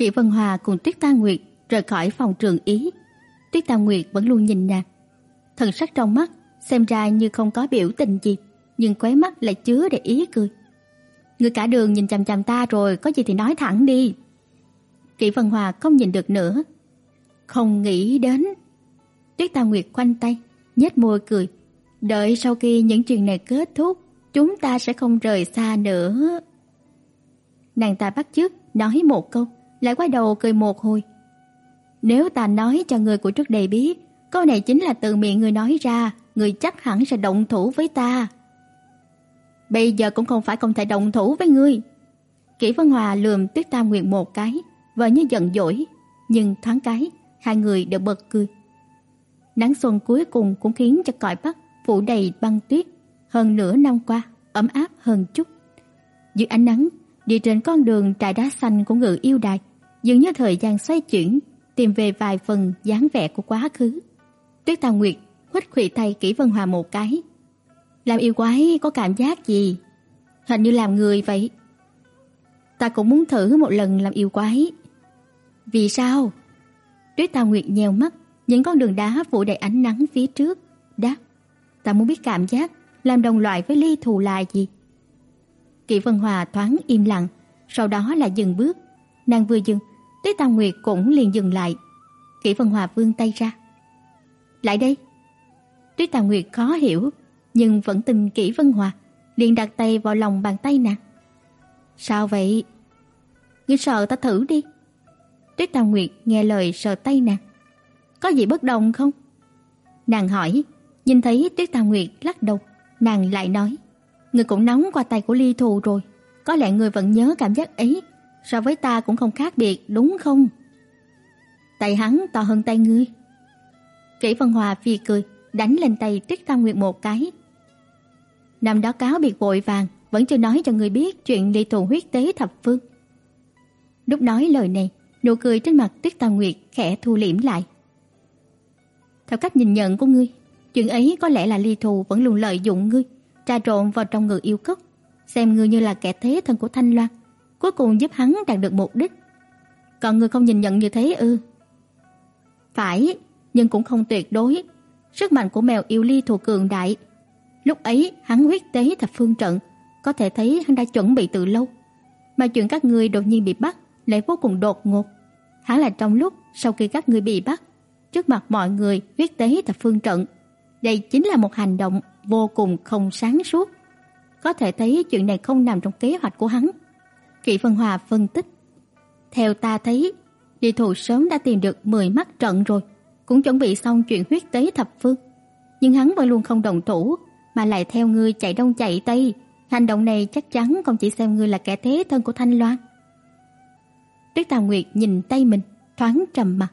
Kỷ Vân Hòa cùng Tuyết Tam Nguyệt rời khỏi phòng trường ý. Tuyết Tam Nguyệt vẫn luôn nhìn nàng. Thần sắc trong mắt xem ra như không có biểu tình gì, nhưng khóe mắt lại chứa đầy ý cười. Người cả đường nhìn chằm chằm ta rồi, có gì thì nói thẳng đi. Kỷ Vân Hòa không nhìn được nữa. Không nghĩ đến. Tuyết Tam Nguyệt khoanh tay, nhếch môi cười. Đợi sau khi những chuyện này kết thúc, chúng ta sẽ không rời xa nữa. Nàng ta bắt chước nói một câu, lại quay đầu cười một hồi. Nếu ta nói cho người của trước đây biết, câu này chính là từ miệng người nói ra, người chắc hẳn sẽ động thủ với ta. Bây giờ cũng không phải không thể động thủ với ngươi. Kỷ Vân Hòa lườm Tuyết Tam Nguyệt một cái, vờ như giận dỗi, nhưng thoáng cái, hai người đều bật cười. Nắng xuân cuối cùng cũng khiến cho cõi Bắc phủ đầy băng tuyết, hơn nửa năm qua ấm áp hơn chút. Dưới ánh nắng, đi trên con đường trải đá xanh của ngự yêu đài, dường như thời gian xoay chuyển, tìm về vài phần dáng vẻ của quá khứ. Tuyết Tà Nguyệt huých khuỷu tay Kỷ Vân Hòa một cái. Làm yêu quái có cảm giác gì? Hình như làm người vậy. Ta cũng muốn thử một lần làm yêu quái. Vì sao? Tuyết Tà Nguyệt nheo mắt, những con đường đá phủ đầy ánh nắng phía trước, đáp: "Ta muốn biết cảm giác làm đồng loại với ly thù là gì." Kỷ Vân Hòa thoáng im lặng, sau đó là dừng bước. Nàng vừa dừng, Tuyết Tam Nguyệt cũng liền dừng lại. Kỷ Vân Hòa vươn tay ra. "Lại đây." Tuyết Tam Nguyệt khó hiểu, nhưng vẫn tin Kỷ Vân Hòa, liền đặt tay vào lòng bàn tay nàng. "Sao vậy?" "Ngươi sợ ta thử đi." Tuyết Tam Nguyệt nghe lời sờ tay nàng. "Có gì bất đồng không?" Nàng hỏi, nhìn thấy Tuyết Tam Nguyệt lắc đầu, nàng lại nói: "Ngươi cũng nóng qua tay của Ly Thù rồi, có lẽ ngươi vẫn nhớ cảm giác ấy, so với ta cũng không khác biệt, đúng không?" Tay hắn to hơn tay ngươi. Kỷ Vân Hòa phì cười, đánh lên tay Tuyết Tam Nguyệt một cái. Năm đó cáo biệt vội vàng, vẫn chưa nói cho người biết chuyện ly thù huyết tế thập phương. Lúc nói lời này, nụ cười trên mặt Tuyết Tam Nguyệt khẽ thu liễm lại. Theo cách nhìn nhận của ngươi, chuyện ấy có lẽ là ly thù vẫn luôn lợi dụng ngươi, trà trộn vào trong người yêu cốc, xem ngươi như là kẻ thế thân của Thanh Loan, cuối cùng giúp hắn đạt được mục đích. Còn ngươi không nhìn nhận như thế ư? Phải, nhưng cũng không tuyệt đối. Sức mạnh của mèo yêu ly thù cường đại. Lúc ấy hắn huyết tế thập phương trận, có thể thấy hắn đã chuẩn bị từ lâu. Mà chuyện các ngươi đột nhiên bị bắt lại vô cùng đột ngột. Hắn là trong lúc sau khi các ngươi bị bắt, trước mặt mọi người huyết tế thập phương trận. Đây chính là một hành động vô cùng không sáng suốt. Có thể thấy chuyện này không nằm trong kế hoạch của hắn. Kỷ Vân Hòa phân tích. Theo ta thấy, địa thủ sớm đã tìm được 10 mắt trận rồi, cũng chuẩn bị xong chuyện huyết tế thập phương. Nhưng hắn vẫn luôn không đồng thủ, mà lại theo ngươi chạy đông chạy tây. Hành động này chắc chắn không chỉ xem ngươi là kẻ thế thân của Thanh Loan. Tuyết Tà Nguyệt nhìn tay mình, thoáng trầm mặt.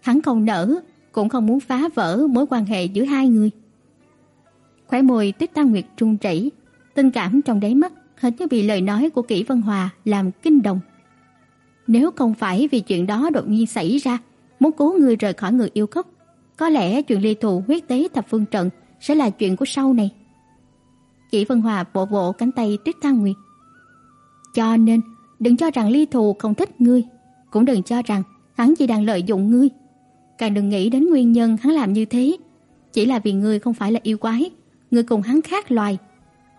Hắn không nỡ, cũng không muốn phá vỡ mối quan hệ giữa hai người. Khóe môi Tuyết Tà Nguyệt trung chảy, tình cảm trong đáy mắt hệt như bị lời nói của Kỷ Vân Hòa làm kinh động. Nếu không phải vì chuyện đó đột nhiên xảy ra, muốn cứu người rời khỏi người yêu cốc, có lẽ chuyện ly thù huyết tế thập phương trận sẽ là chuyện của sau này. Kỷ Vân Hòa vỗ vỗ cánh tay Tuyết Thang Nguyệt. Cho nên, đừng cho rằng ly thù không thích ngươi, cũng đừng cho rằng hắn chỉ đang lợi dụng ngươi. Càng đừng nghĩ đến nguyên nhân hắn làm như thế, chỉ là vì ngươi không phải là yêu quái, ngươi cùng hắn khác loài.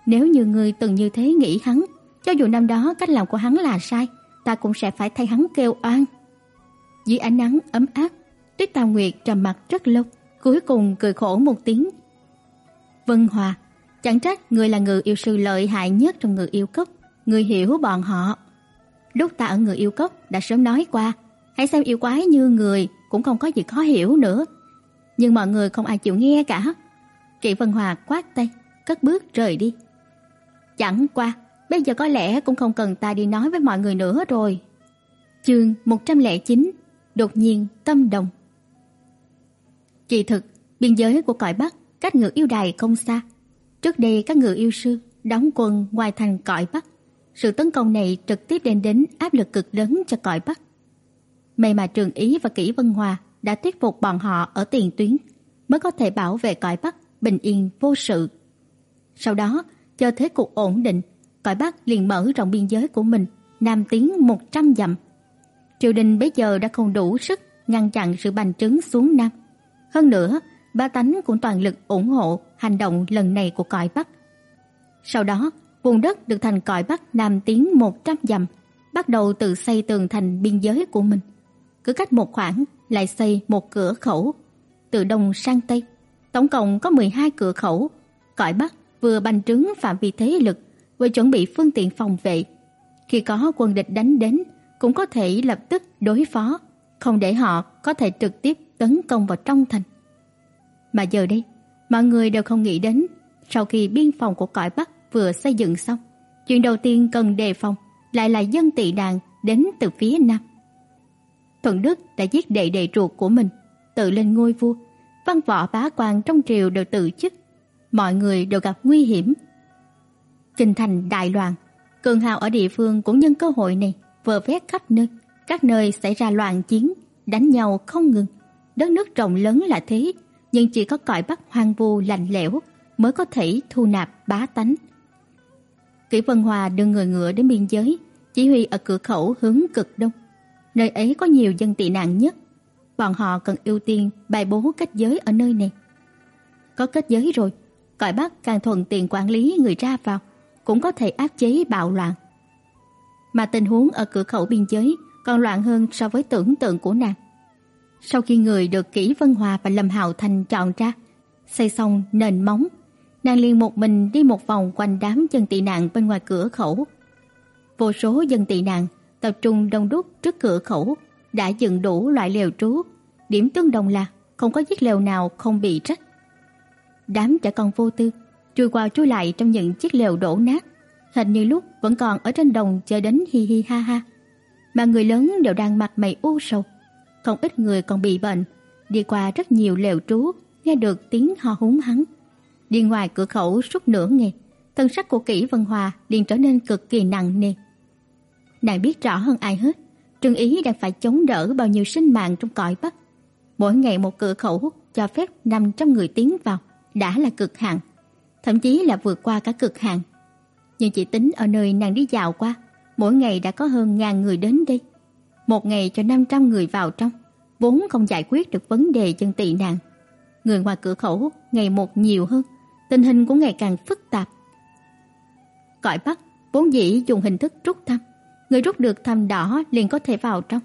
Nếu như ngươi từng như thế nghĩ hắn, cho dù năm đó cách làm của hắn là sai, ta cũng sẽ phải thay hắn kêu oan. Dưới ánh nắng ấm áp, Tuyết Tà Nguyệt trầm mặt rất lâu, cuối cùng cười khổ một tiếng. Vân Hòa, chẳng trách người là người yêu sư lợi hại nhất trong người yêu cốc, người hiểu bọn họ. Lúc ta ở người yêu cốc đã sớm nói qua, hãy xem yêu quái như người cũng không có gì khó hiểu nữa. Nhưng mọi người không ai chịu nghe cả. Trị Vân Hòa quát tay, cất bước rời đi. Chẳng qua, bây giờ có lẽ cũng không cần ta đi nói với mọi người nữa rồi. Chương 109 Đột nhiên tâm đồng Kỳ thực, biên giới của cõi Bắc cách ngự yêu đài không xa. Trước đây các ngự yêu sư đóng quân ngoài thành cõi Bắc. Sự tấn công này trực tiếp đem đến áp lực cực lớn cho cõi Bắc. May mà Trường Ý và Kỷ Vân Hòa đã thuyết phục bọn họ ở tiền tuyến mới có thể bảo vệ cõi Bắc bình yên vô sự. Sau đó, chờ thế cục ổn định, cõi Bắc liền mở rộng biên giới của mình, nam tiến 100 dặm. triều đình bây giờ đã không đủ sức ngăn chặn sự bành trướng xuống Nam. Hơn nữa, ba tánh cũng toàn lực ủng hộ hành động lần này của cõi Bắc. Sau đó, vùng đất được thành cõi Bắc Nam tiến 100 dặm, bắt đầu tự xây tường thành biên giới của mình. Cứ cách một khoảng lại xây một cửa khẩu từ đông sang tây. Tổng cộng có 12 cửa khẩu. Cõi Bắc vừa bành trướng phạm vi thế lực, vừa chuẩn bị phương tiện phòng vệ. Khi có quân địch đánh đến, cũng có thể lập tức đối phó, không để họ có thể trực tiếp tấn công vào trong thành. Mà giờ đây, mọi người đều không nghĩ đến sau khi biên phòng của cõi Bắc vừa xây dựng xong, chuyện đầu tiên cần đề phòng lại là dân tị nạn đến từ phía Nam. Thuận Đức đã giết đệ đệ ruột của mình, tự lên ngôi vua, văn võ bá quan trong triều đều tự chức, mọi người đều gặp nguy hiểm. Kinh thành đại loạn, cường hào ở địa phương cũng nhân cơ hội này vơ vét khắp nơi, các nơi xảy ra loạn chiến, đánh nhau không ngừng. Đất nước rộng lớn là thế, nhưng chỉ có cõi Bắc hoang vu lạnh lẽo mới có thể thu nạp bá tánh. Kỷ Vân Hòa đưa người ngựa đến biên giới, chỉ huy ở cửa khẩu hướng cực đông. Nơi ấy có nhiều dân tị nạn nhất. Bọn họ cần ưu tiên bài bố kết giới ở nơi này. Có kết giới rồi, cõi Bắc càng thuận tiện quản lý người ra vào, cũng có thể áp chế bạo loạn. Mà tình huống ở cửa khẩu biên giới còn loạn hơn so với tưởng tượng của nàng. Sau khi người được Kỷ Vân Hòa và Lâm Hạo Thành chọn ra, xây xong nền móng, nàng liền một mình đi một vòng quanh đám dân tị nạn bên ngoài cửa khẩu. Vô số dân tị nạn tập trung đông đúc trước cửa khẩu, đã dựng đủ loại lều trú, điểm tương đồng là không có chiếc lều nào không bị rách. Đám trẻ con vô tư, chui qua chui lại trong những chiếc lều đổ nát, hình như lúc vẫn còn ở trên đồng chơi đến hi hi ha ha. Mà người lớn đều đang mặt mày u sầu, không ít người còn bị bệnh, đi qua rất nhiều lều trú, nghe được tiếng ho húng hắn. Đi ngoài cửa khẩu suốt nửa ngày, thân sắc của Kỷ Vân Hòa liền trở nên cực kỳ nặng nề. Nàng biết rõ hơn ai hết, Trương Ý đang phải chống đỡ bao nhiêu sinh mạng trong cõi Bắc. Mỗi ngày một cửa khẩu cho phép 500 người tiến vào, đã là cực hạn, thậm chí là vượt qua cả cực hạn. Nhưng chỉ tính ở nơi nàng đi dạo qua, mỗi ngày đã có hơn ngàn người đến đây. Một ngày cho 500 người vào trong, vốn không giải quyết được vấn đề chân tị nàng. Người ngoài cửa khẩu ngày một nhiều hơn, tình hình cũng ngày càng phức tạp. Cõi Bắc vốn dĩ dùng hình thức rút thăm, người rút được thăm đỏ liền có thể vào trong.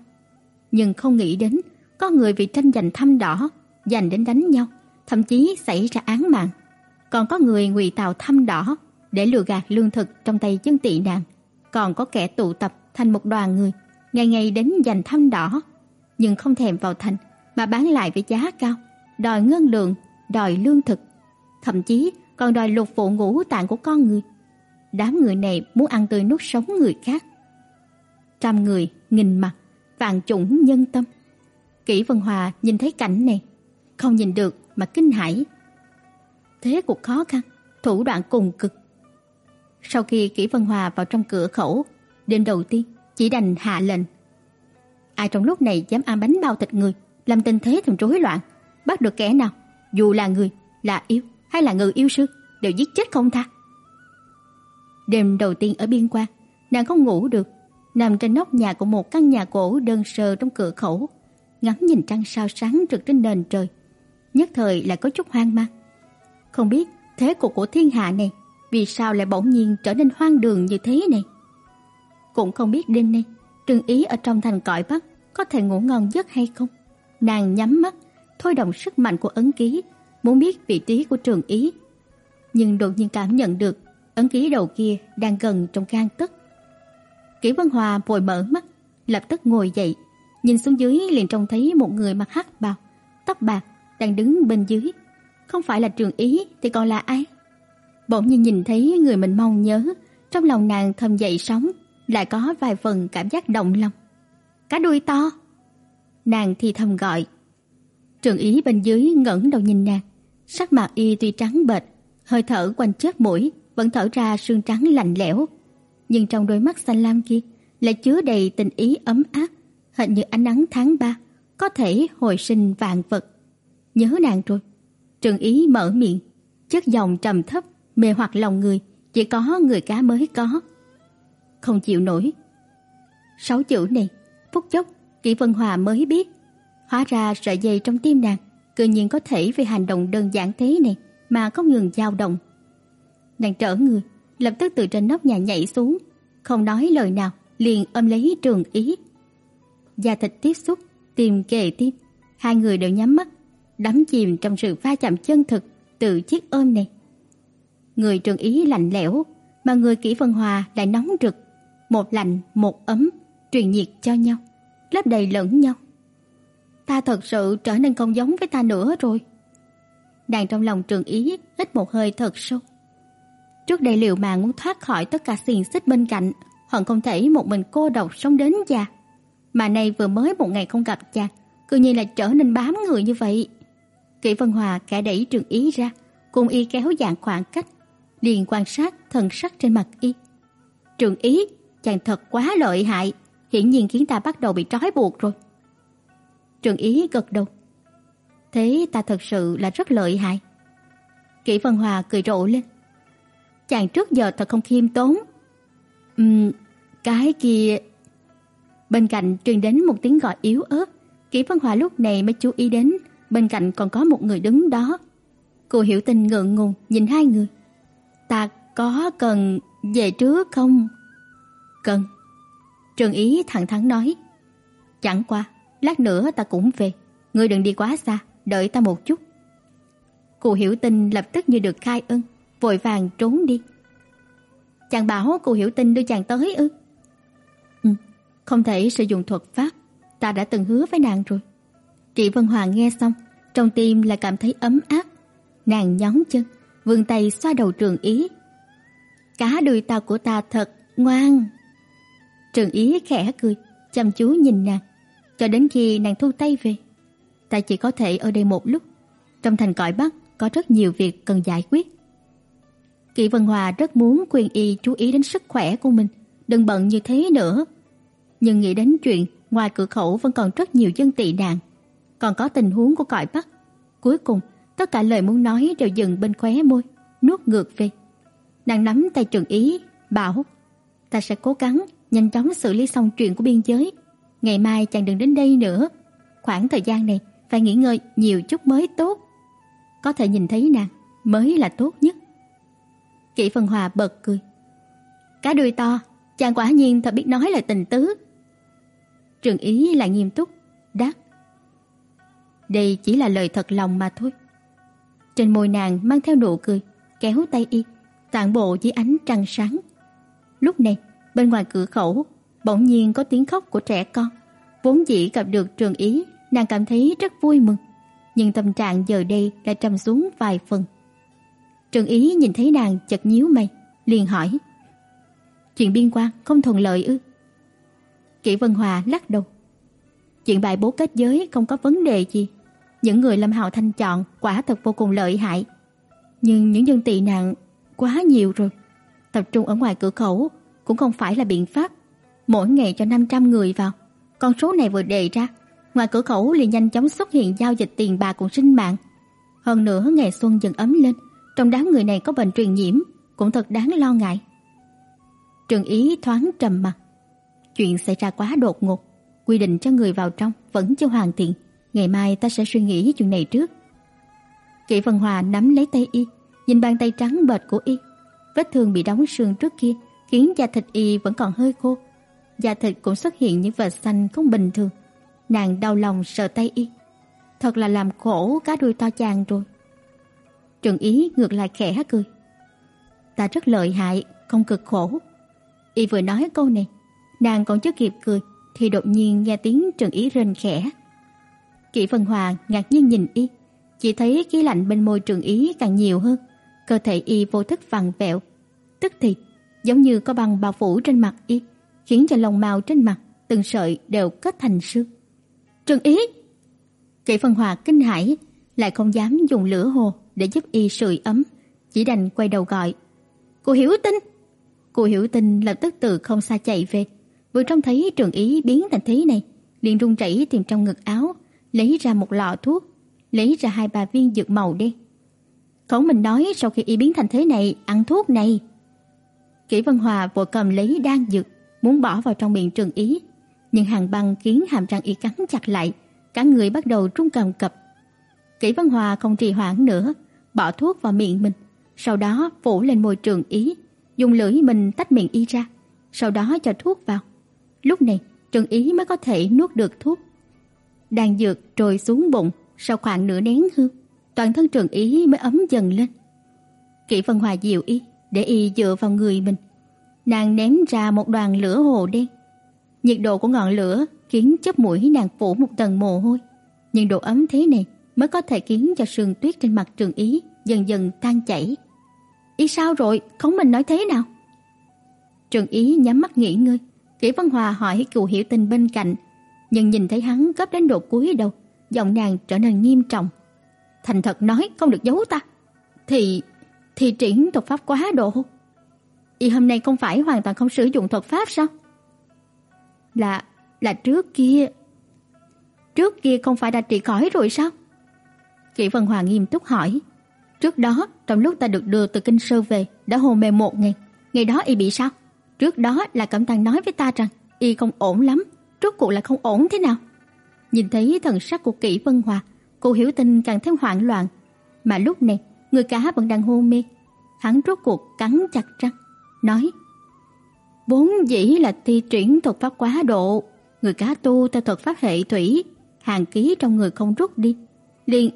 Nhưng không nghĩ đến có người vì tranh giành thăm đỏ, giành đến đánh nhau, thậm chí xảy ra án mạng. Còn có người ngụy tạo thăm đỏ để lừa gạt lương thực trong tay dân tị nạn, còn có kẻ tụ tập thành một đoàn người, ngày ngày đến giành thăm đỏ, nhưng không thèm vào thành mà bán lại với giá cao, đòi ngân lượng, đòi lương thực, thậm chí còn đòi lục phụ ngũ tạng của con người. Đám người này muốn ăn tươi nuốt sống người khác. Trăm người, nghìn mặt, vạn chủng nhân tâm. Kỷ Vân Hòa nhìn thấy cảnh này, không nhìn được mà kinh hãi. Thế cuộc khó khăn, thủ đoạn cùng cực. Sau khi Kỷ Vân Hòa vào trong cửa khẩu, đêm đầu tiên chỉ đành hạ lệnh. Ai trong lúc này dám ăn bánh bao thịt người, làm tình thế thành rối loạn, bắt được kẻ nào, dù là người, là yêu hay là người yêu sư, đều giết chết không tha. Đêm đầu tiên ở biên quan, nàng không ngủ được, nằm trên nóc nhà của một căn nhà cổ đơn sơ trong cửa khẩu, ngắm nhìn trăng sao sáng rực trên nền trời, nhất thời lại có chút hoang mang. Không biết thế cục của thiên hạ này vì sao lại bỗng nhiên trở nên hoang đường như thế này. Cũng không biết đêm nay Trương Ý ở trong thành cõi Bắc có thể ngủ ngon giấc hay không. Nàng nhắm mắt, thôi động sức mạnh của ấn ký, muốn biết vị trí của Trường Ý. Nhưng đột nhiên cảm nhận được ấn ký đầu kia đang gần trong gan tức. Kỷ Vân Hòa vội mở mắt, lập tức ngồi dậy, nhìn xuống dưới liền trông thấy một người mặc hắc bào, tóc bạc đang đứng bên dưới. Không phải là Trường Ý thì còn là ai? Bỗng nhiên nhìn thấy người mình mong nhớ, trong lòng nàng thầm dậy sóng, lại có vài phần cảm giác động lòng. Cá đuôi to. Nàng thì thầm gọi. Trường Ý bên dưới ngẩng đầu nhìn nàng, sắc mặt y tuy trắng bệch, hơi thở quanh chớp mũi vẫn thở ra sương trắng lạnh lẽo, nhưng trong đôi mắt xanh lam kia lại chứa đầy tình ý ấm áp, hệt như ánh nắng tháng ba, có thể hồi sinh vạn vật. Nhớ nàng rồi. Trường Ý mở miệng, chất giọng trầm thấp, mê hoặc lòng người, chỉ có người cá mới có. Không chịu nổi. Sáu chữ này, phút chốc Kỷ Vân Hòa mới biết, hóa ra sợi dây trong tim nàng cư nhiên có thể vì hành động đơn giản thế này mà không ngừng dao động. Nàng trở người, lập tức từ trên nóc nhà nhảy xuống, không nói lời nào, liền ôm lấy Trường Ý. Da thịt tiếp xúc, tim kề tim, hai người đều nhắm mắt, đắm chìm trong sự va chạm chân thực từ chiếc ôm này. Người Trường Ý lạnh lẽo, mà người Kỷ Vân Hòa lại nóng rực, một lạnh một ấm, truyền nhiệt cho nhau, lấp đầy lẫn nhau. Ta thật sự trở nên không giống với ta nữa rồi. Nàng trong lòng Trường Ý hít một hơi thật sâu. Trước đây liệu mà muốn thoát khỏi tất cả xiềng xích bên cạnh, hận không thể một mình cô độc sống đến già. Mà nay vừa mới một ngày không gặp cha, cứ như là trở nên bám người như vậy. Kỷ Vân Hòa cả đẩy Trường Ý ra, cùng y kéo dạng khoảng cách, liền quan sát thần sắc trên mặt y. Trường Ý, chàng thật quá lợi hại, hiển nhiên khiến ta bắt đầu bị trói buộc rồi. Trường Ý gật đầu. Thế ta thật sự là rất lợi hại. Kỷ Vân Hòa cười rộ lên. Chàng trước giờ thật không khiêm tốn. Ừm, cái kia... Bên cạnh truyền đến một tiếng gọi yếu ớt. Kỷ Vân Hòa lúc này mới chú ý đến bên cạnh còn có một người đứng đó. Cô hiểu tình ngượng ngùng nhìn hai người. Ta có cần về trước không? Cần. Trường Ý thẳng thắn nói. Chẳng qua, lát nữa ta cũng về. Ngươi đừng đi quá xa, đợi ta một chút. Cụ hiểu tình lập tức như được khai ân, vội vàng trốn đi. Chàng bảo cụ hiểu tình đưa chàng tới ư? Ừ, không thể sử dụng thuật pháp, ta đã từng hứa với nàng rồi. Chị Vân Hoàng nghe xong, trong tim lại cảm thấy ấm áp. Nàng nhón chân, vươn tay xoa đầu Trường Ý. Cá đuôi tàu của ta thật ngoan. Trường Ý khẽ cười, chăm chú nhìn nàng, cho đến khi nàng thu tay về. Ta chỉ có thể ở đây một lúc. Trong thành cõi Bắc có rất nhiều việc cần giải quyết. Kỷ Vân Hòa rất muốn khuyên y chú ý đến sức khỏe của mình, đừng bận như thế nữa. Nhưng nghĩ đến chuyện ngoài cửa khẩu vẫn còn rất nhiều dân tị nạn, còn có tình huống của cõi Bắc. Cuối cùng, tất cả lời muốn nói đều dừng bên khóe môi, nuốt ngược về. Nàng nắm tay Trừng Ý, bảo: "Ta sẽ cố gắng nhanh chóng xử lý xong chuyện của biên giới. Ngày mai chàng đừng đến đây nữa. Khoảng thời gian này phải nghỉ ngơi nhiều chút mới tốt. Có thể nhìn thấy nàng mới là tốt nhất." Kỷ Phần Hòa bật cười. Cá đuôi to, chàng quả nhiên thật biết nói lời tình tứ. Trường Ý lại nghiêm túc, đáp. Đây chỉ là lời thật lòng mà thôi. Trên môi nàng mang theo nụ cười, kéo tay y, tản bộ dưới ánh trăng sáng. Lúc này, bên ngoài cửa khẩu, bỗng nhiên có tiếng khóc của trẻ con. Vốn dĩ gặp được Trường Ý, nàng cảm thấy rất vui mừng, nhưng tâm trạng giờ đây lại trầm xuống vài phần. Trường Ý nhìn thấy nàng chợt nhíu mày, liền hỏi: "Chuyện biên quan không thuận lợi ư?" Kỷ Vân Hòa lắc đầu. Chuyện bài bố kết giới không có vấn đề gì. Những người Lâm Hạo Thanh chọn quả thật vô cùng lợi hại. Nhưng những dân tị nạn quá nhiều rồi. Tập trung ở ngoài cửa khẩu cũng không phải là biện pháp. Mỗi ngày cho 500 người vào. Con số này vừa đề ra, ngoài cửa khẩu liền nhanh chóng xuất hiện giao dịch tiền bạc cùng sinh mạng. Hơn nữa ngày xuân dần ấm lên, trong đám người này có bệnh truyền nhiễm, cũng thật đáng lo ngại. Trường Ý thoáng trầm mặt. Chuyện xảy ra quá đột ngột, quy định cho người vào trong vẫn chưa hoàn thiện, ngày mai ta sẽ suy nghĩ chuyện này trước. Kỷ Vân Hòa nắm lấy tay y, nhìn bàn tay trắng bệch của y, vết thương bị đóng sương trước kia khiến da thịt y vẫn còn hơi khô, da thịt cũng xuất hiện những vệt xanh không bình thường. Nàng đau lòng sờ tay y, thật là làm khổ cá đuôi to chàng rồi. Trường Ý ngược lại khẽ cười. Ta rất lợi hại, không cực khổ. Y vừa nói câu này, nàng còn chưa kịp cười thì đột nhiên nghe tiếng trường Ý rên khẽ. Kỷ Vân Hòa ngạc nhiên nhìn y, chỉ thấy khí lạnh bên môi trường Ý càng nhiều hơn, cơ thể y vô thức vặn vẹo, tức thì giống như có băng bao phủ trên mặt y, khiến cho lông mao trên mặt từng sợi đều kết thành sương. trường Ý! Kỷ Vân Hòa kinh hãi, lại không dám dùng lửa hồ để giúp y sưởi ấm, chỉ đành quay đầu gọi. "Cô Hiểu Tinh!" Cô Hiểu Tinh lập tức từ không xa chạy về, vừa trông thấy Trường Ý biến thành thế này, liền run rẩy tìm trong ngực áo, lấy ra một lọ thuốc, lấy ra hai ba viên dược màu đen. Khổng mình nói sau khi y biến thành thế này, ăn thuốc này. Kỷ Vân Hòa vội cầm lấy đan dược, muốn bỏ vào trong miệng Trường Ý, nhưng hàng băng khiến hàm răng y cắn chặt lại, cả người bắt đầu run cầm cập. Kỷ vân Hòa không trì hoãn nữa, bỏ thuốc vào miệng mình, sau đó phủ lên môi trường ý, dùng lưỡi mình tách miệng y ra, sau đó cho thuốc vào. Lúc này, Trường Ý mới có thể nuốt được thuốc. Đan dược trôi xuống bụng, sau khoảng nửa nén hương, toàn thân Trường Ý mới ấm dần lên. Kỷ Vân Hòa dịu y, để y dựa vào người mình. Nàng ném ra một đoàn lửa hồ đen. Nhiệt độ của ngọn lửa khiến chóp mũi nàng phủ một tầng mồ hôi, nhưng độ ấm thế này mới có thể khiến cho sương tuyết trên mặt Trường Ý dần dần tan chảy. "Y sao rồi? Không mình nói thế nào?" Trường Ý nhắm mắt nghỉ ngơi, Kỷ Văn Hòa hỏi cửu Hiểu Tình bên cạnh, nhưng nhìn thấy hắn gấp đến độ cúi đầu, giọng nàng trở nên nghiêm trọng. Thành thật nói không được giấu ta. Thì thì triển thuật pháp quá độ. Y hôm nay không phải hoàn toàn không sử dụng thuật pháp sao? Là là trước kia. Trước kia không phải đã trị khỏi rồi sao? Kỷ Vân Hòa nghiêm túc hỏi. Trước đó, trong lúc ta được đưa từ kinh sơ về, đã hôn mê một ngày. Ngày đó y bị sao? Trước đó là Cẩm Tăng nói với ta rằng y không ổn lắm, rốt cuộc là không ổn thế nào? Nhìn thấy thần sắc của Kỷ Vân Hòa, cô Hiểu Tinh càng thêm hoảng loạn, mà lúc này, người cá vẫn đang hôn mê. Hắn rốt cuộc cắn chặt răng, nói: "Vốn dĩ là thi triển thuật pháp quá độ, người cá tu theo thuật pháp hệ thủy, hàng ký trong người không rút đi, liền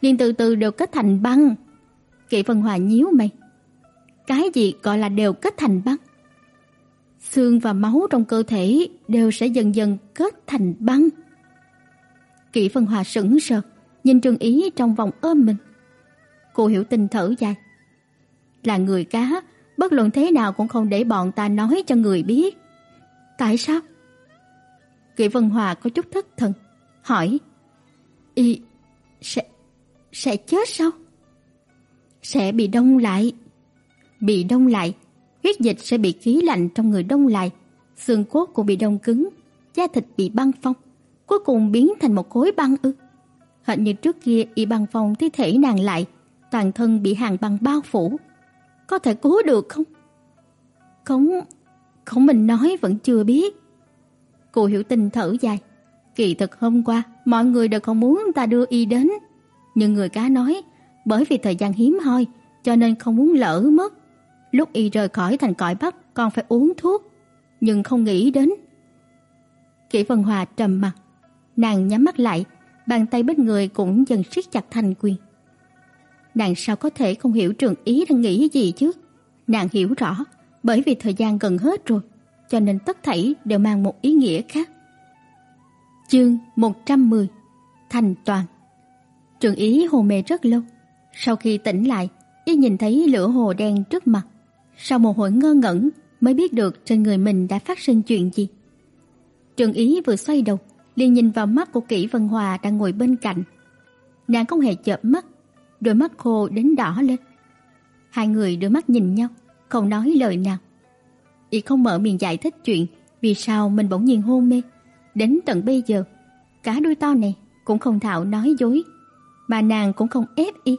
liền từ từ đều kết thành băng." Kỷ Vân Hòa nhíu mày. Cái gì gọi là đều kết thành băng? Xương và máu trong cơ thể đều sẽ dần dần kết thành băng. Kỷ Vân Hòa sững sờ, nhìn Trương Ý trong vòng ôm mình. Cô hiểu tình thở dài. Là người cá, bất luận thế nào cũng không để bọn ta nói cho người biết. Tại sao? Kỷ Vân Hòa có chút thất thần, hỏi: "Y sẽ sẽ chết sao?" "Sẽ bị đông lại." "Bị đông lại huyết dịch sẽ bị khí lạnh trong người đông lại, xương cốt cũng bị đông cứng, da thịt bị băng phong, cuối cùng biến thành một khối băng ư? Hệt như trước kia y băng phong thi thể nàng lại, toàn thân bị hàng băng bao phủ. Có thể cứu được không? Không, không mình nói vẫn chưa biết. Cô hiểu tình thở dài. Kỳ thực hôm qua, mọi người đều không muốn ta đưa y đến. Nhưng người cá nói, bởi vì thời gian hiếm hoi, cho nên không muốn lỡ mất. Lúc y rời khỏi thành cõi Bắc còn phải uống thuốc, nhưng không nghĩ đến. Kỷ Vân Hòa trầm mặt, nàng nhắm mắt lại, bàn tay bên người cũng dần siết chặt thành quyền. Nàng sao có thể không hiểu Trường Ý đang nghĩ gì chứ? Nàng hiểu rõ, bởi vì thời gian gần hết rồi, cho nên tất thảy đều mang một ý nghĩa khác. Chương 110: Thành toàn. Trường Ý hồ mê rất lâu, sau khi tỉnh lại, y nhìn thấy lửa hồ đen trước mặt, sau một hồi ngơ ngẩn mới biết được trên người mình đã phát sinh chuyện gì. trường Ý vừa xoay đầu, liền nhìn vào mắt của Kỷ Vân Hòa đang ngồi bên cạnh. Nàng không hề chợp mắt, đôi mắt khô đến đỏ lên. Hai người đưa mắt nhìn nhau, không nói lời nào. Y không mở miệng giải thích chuyện vì sao mình bỗng nhiên hôn mê. Đến tận bây giờ, cả đôi to này cũng không thạo nói dối, mà nàng cũng không ép y.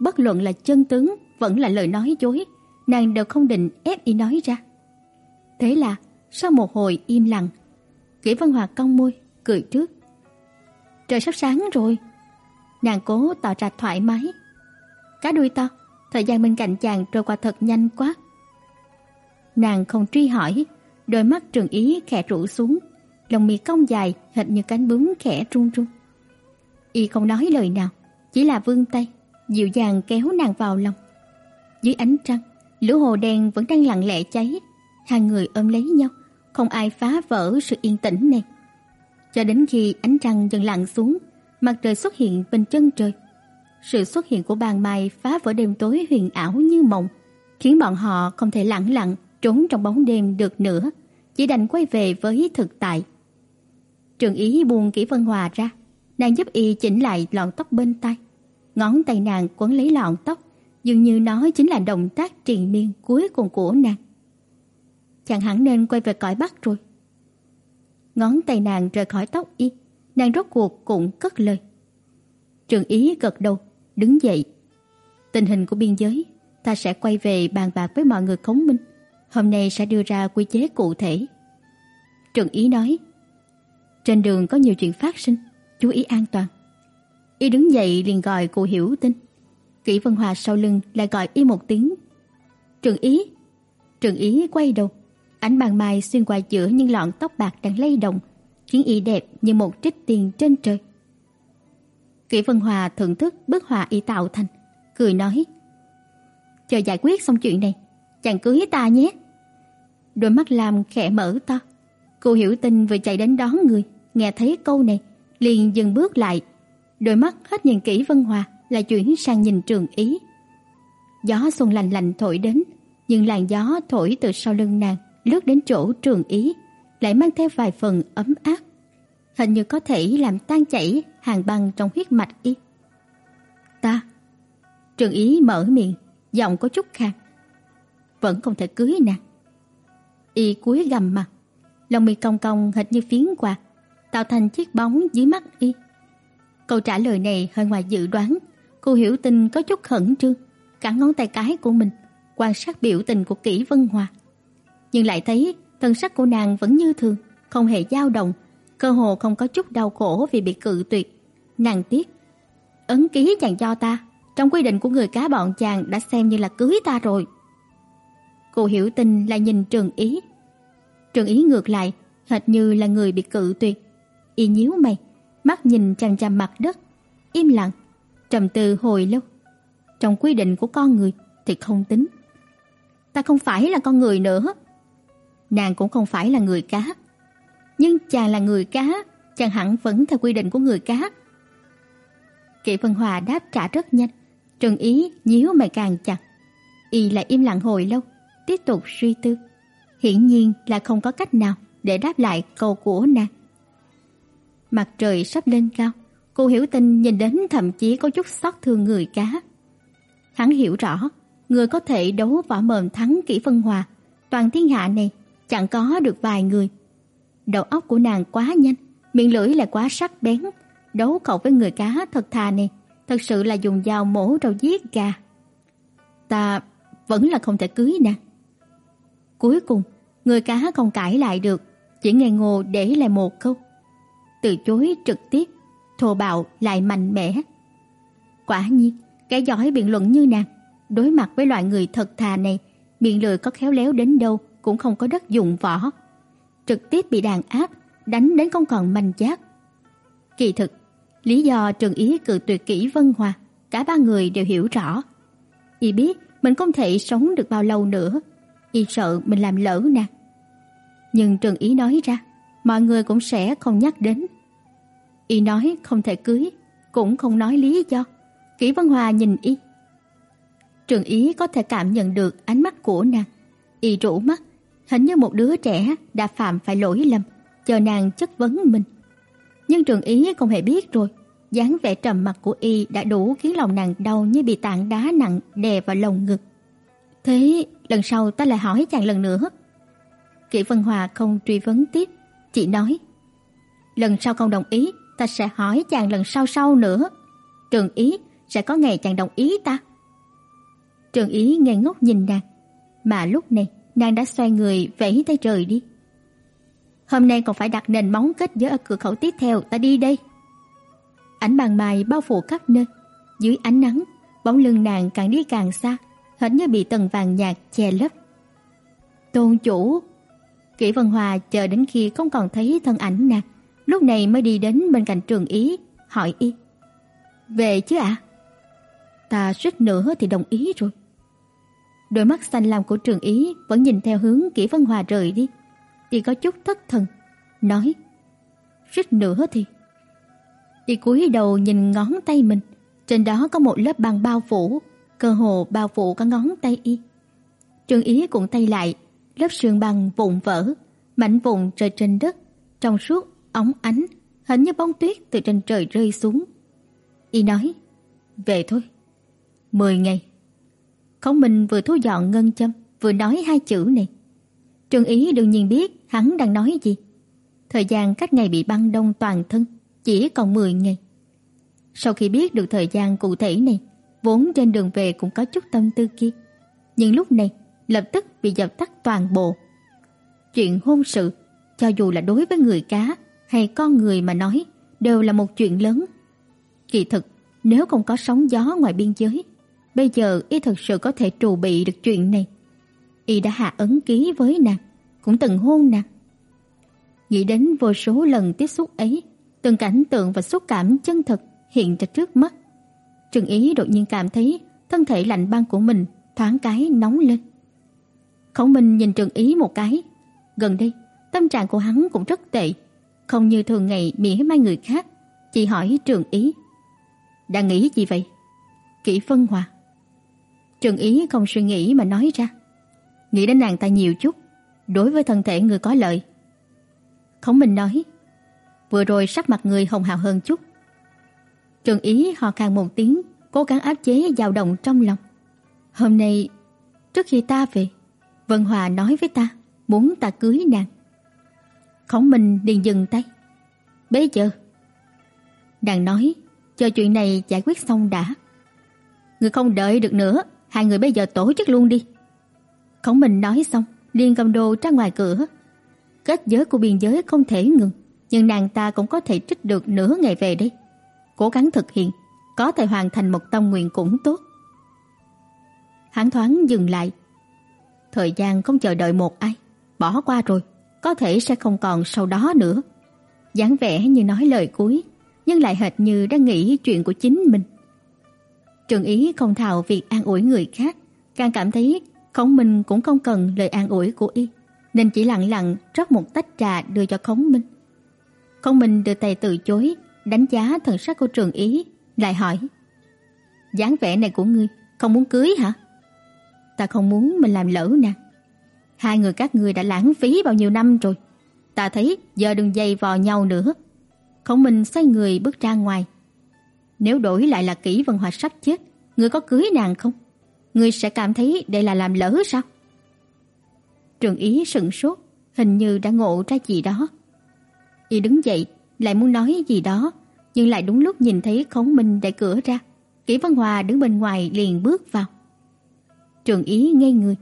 Bất luận là chân tướng vẫn là lời nói dối, nàng đều không định ép y nói ra. Thế là, sau một hồi im lặng, Kỷ Văn Hòa cong môi, cười trước. Trời sắp sáng rồi. Nàng cố tỏ ra thoải mái. Cá đuôi to, thời gian bên cạnh chàng trôi qua thật nhanh quá. Nàng không truy hỏi, đôi mắt trường ý khẽ rũ xuống, lông mi cong dài hệt như cánh bướm khẽ run run. Y không nói lời nào, chỉ là vươn tay, dịu dàng kéo nàng vào lòng. Dưới ánh trăng, Lửa hồ đen vẫn đang lặng lẽ cháy, hai người ôm lấy nhau, không ai phá vỡ sự yên tĩnh này. Cho đến khi ánh trăng dần lặn xuống, mặt trời xuất hiện bên chân trời. Sự xuất hiện của bàn mai phá vỡ đêm tối huyền ảo như mộng, khiến bọn họ không thể lặng lặng trốn trong bóng đêm được nữa, chỉ đành quay về với thực tại. Trường Ý buông Kỷ Vân Hòa ra, nàng giúp y chỉnh lại lọn tóc bên tai. Ngón tay nàng quấn lấy lọn tóc, dường như nó chính là động tác triền miên cuối cùng của nàng. Chẳng hẳn nên quay về cõi Bắc rồi. Ngón tay nàng rời khỏi tóc y, nàng rốt cuộc cũng cất lời. Trường Ý gật đầu, đứng dậy. Tình hình của biên giới, ta sẽ quay về bàn bạc với mọi người khống minh. Hôm nay sẽ đưa ra quy chế cụ thể. Trường Ý nói, Trên đường có nhiều chuyện phát sinh, chú ý an toàn. Y đứng dậy liền gọi cụ hiểu tin. Kỷ Vân Hòa sau lưng lại gọi y một tiếng. Trường ý. Trường ý quay đầu. Ánh bàn mai xuyên qua giữa những lọn tóc bạc đang lay động, khiến y đẹp như một trích tiền trên trời. Kỷ Vân Hòa thưởng thức bức họa y tạo thành, cười nói: "Chờ giải quyết xong chuyện này, chàng cưới ta nhé." Đôi mắt làm khẽ mở to. Cô hiểu tin vừa chạy đến đón người, nghe thấy câu này, liền dừng bước lại, đôi mắt hết nhìn kỹ Vân Hòa, lại chuyển sang nhìn Trường Ý. Gió xuân lạnh lạnh thổi đến, nhưng làn gió thổi từ sau lưng nàng lướt đến chỗ Trường Ý, lại mang theo vài phần ấm áp, hình như có thể làm tan chảy hàng băng trong huyết mạch y. Ta. Trường Ý mở miệng, giọng có chút khàn. Vẫn không thể cưới nàng. Y cúi gầm mặt, lông mi cong cong hệt như phiến quạt, tạo thành chiếc bóng dưới mắt y. Câu trả lời này hơi ngoài dự đoán, cô hiểu tình có chút khẩn trương, cả ngón tay cái của mình, quan sát biểu tình của Kỷ Vân Hòa. Nhưng lại thấy thân sắc của nàng vẫn như thường, không hề dao động, cơ hồ không có chút đau khổ vì bị cự tuyệt. Nàng tiếc, ấn ký chàng cho ta, trong quy định của người cá bọn chàng đã xem như là cưới ta rồi. Cô hiểu tình lại nhìn Trường Ý. Trường Ý ngược lại, hệt như là người bị cự tuyệt. Y nhíu mày, mắt nhìn chằm chằm mặt đất, im lặng, trầm tư hồi lâu. Trong quy định của con người thì không tính. Ta không phải là con người nữa. Nàng cũng không phải là người cá. Nhưng chàng là người cá, chàng hẳn vẫn theo quy định của người cá. Kỷ Vân Hòa đáp trả rất nhanh, Trần Ý nhíu mày càng chặt. Y lại im lặng hồi lâu, tiếp tục suy tư. Hiển nhiên là không có cách nào để đáp lại câu của nàng. Mặt trời sắp lên cao, cô hiểu tình nhìn đến thậm chí có chút xót thương người cá. Hắn hiểu rõ, người có thể đấu võ mồm thắng kỹ phân hòa, toàn thiên hạ này chẳng có được vài người. Đầu óc của nàng quá nhanh, miệng lưỡi lại quá sắc bén, đấu khẩu với người cá thật thà này, thật sự là dùng dao mổ rau giết gà. Ta vẫn là không thể cưới nàng. Cuối cùng, người cá không cãi lại được, chỉ ngây ngô để lại một câu từ chối trực tiếp, thô bạo lại mạnh mẽ. Quả nhiên, cái giỏi biện luận như nàng, đối mặt với loại người thật thà này, miệng lưỡi có khéo léo đến đâu cũng không có đất dụng võ. Trực tiếp bị đàn áp, đánh đến không còn manh giác. Kỳ thực, lý do Trần Ý cự tuyệt kỹ Vân Hòa, cả ba người đều hiểu rõ. Y biết mình không thể sống được bao lâu nữa, y sợ mình làm lỡ nàng. Nhưng Trần Ý nói ra, mọi người cũng sẽ không nhắc đến. Y nói không thể cưới, cũng không nói lý do. Kỷ Văn Hòa nhìn y. Trường Ý có thể cảm nhận được ánh mắt của nàng. Y rũ mắt, hình như một đứa trẻ đã phạm phải lỗi lầm, chờ nàng chất vấn mình. Nhưng Trường Ý không hề biết rồi, dáng vẻ trầm mặc của y đã đủ khiến lòng nàng đau như bị tảng đá nặng đè vào lồng ngực. Thế lần sau ta lại hỏi chàng lần nữa. Kỷ Vân Hòa không truy vấn tiếp, chỉ nói, lần sau không đồng ý, ta sẽ hỏi chàng lần sau sau nữa. Trường ý, sẽ có ngày chàng đồng ý ta. Trường ý ngây ngốc nhìn nàng, mà lúc này nàng đã xoay người vẫy tay trời đi. Hôm nay còn phải đặt nền móng kết giới ở cửa khẩu tiếp theo, ta đi đây. Ánh bàn mai bao phủ khắp nơi, dưới ánh nắng, bóng lưng nàng càng đi càng xa, hệt như bị tầng vàng nhạt che lấp. Tôn chủ, Kỷ Vân Hòa chờ đến khi không còn thấy thân ảnh nàng, lúc này mới đi đến bên cạnh Trường Ý, hỏi y: "Về chứ ạ?" Ta suýt nữa thì đồng ý rồi. Đôi mắt xanh lam của Trường Ý vẫn nhìn theo hướng Kỷ Vân Hòa rời đi, y có chút thất thần, nói: "Suýt nữa thì." Y cúi đầu nhìn ngón tay mình, trên đó có một lớp băng bao phủ, cơ hồ bao phủ cả ngón tay y. Trường Ý cuộn tay lại, lớp sương băng vụn vỡ, mảnh vụn rơi trên đất, trong suốt óng ánh, hình như bông tuyết từ trên trời rơi xuống. Y nói, về thôi. Mười ngày. Khổng Minh vừa thu dọn ngân châm, vừa nói hai chữ này. Trương Ý đương nhiên biết hắn đang nói gì. Thời gian cách ngày bị băng đông toàn thân chỉ còn 10 ngày. Sau khi biết được thời gian cụ thể này, vốn trên đường về cũng có chút tâm tư kia. Nhưng lúc này, lập tức bị dập tắt toàn bộ. Chuyện hôn sự, cho dù là đối với người cá, hay con người mà nói đều là một chuyện lớn. Kỳ thực, nếu không có sóng gió ngoài biên giới, bây giờ y thật sự có thể trù bị được chuyện này. Y đã hạ ấn ký với nàng, cũng từng hôn nàng. Nghĩ đến vô số lần tiếp xúc ấy, từng cảnh tượng và xúc cảm chân thực hiện ra trước mắt. Trừng Ý đột nhiên cảm thấy thân thể lạnh băng của mình thoáng cái nóng lên. Khổng Minh nhìn Trừng Ý một cái. Gần đây, tâm trạng của hắn cũng rất tệ, không như thường ngày mỉa mai người khác, chỉ hỏi Trường Ý. Đang nghĩ gì vậy? Kỷ vân hòa. Trường Ý không suy nghĩ mà nói ra. Nghĩ đến nàng ta nhiều chút, đối với thân thể người có lợi. Khổng Minh nói, vừa rồi sắc mặt người hồng hào hơn chút. Trường Ý ho khan một tiếng, cố gắng áp chế dao động trong lòng. Hôm nay, trước khi ta về, Vân Hòa nói với ta, muốn ta cưới nàng. Khổng Minh liền dừng tay. Bây giờ, nàng nói, cho chuyện này giải quyết xong đã. Người không đợi được nữa, hai người bây giờ tổ chức luôn đi. Khổng Minh nói xong, liền cầm đồ ra ngoài cửa. Kết giới của biên giới không thể ngừng, nhưng nàng ta cũng có thể trích được nửa ngày về đây. Cố gắng thực hiện, có thể hoàn thành một tâm nguyện cũng tốt. Hắn thoáng dừng lại. Thời gian không chờ đợi một ai, bỏ qua rồi, có thể sẽ không còn sau đó nữa. dáng vẻ như nói lời cuối, nhưng lại hệt như đang nghĩ chuyện của chính mình. Trường ý không thào việc an ủi người khác, càng cảm thấy Khổng Minh cũng không cần lời an ủi của y, nên chỉ lặng lặng rót một tách trà đưa cho Khổng Minh. Khổng Minh đưa tay từ chối, đánh giá thần sắc của Trường Ý, lại hỏi: "Dáng vẻ này của ngươi, không muốn cưới hả?" "Ta không muốn mình làm lỡ nè. Hai người các ngươi đã lãng phí bao nhiêu năm rồi, ta thấy giờ đừng dây vò nhau nữa." Khổng Minh xoay người bước ra ngoài. Nếu đổi lại là Kỷ Vân Hòa sắp chết, ngươi có cưới nàng không? Ngươi sẽ cảm thấy đây là làm lỡ sao? Trường Ý sững sốt, hình như đã ngộ ra gì đó. Y đứng dậy, lại muốn nói gì đó, nhưng lại đúng lúc nhìn thấy Khổng Minh đẩy cửa ra. Kỷ Vân Hòa đứng bên ngoài liền bước vào. Trường Ý ngây người,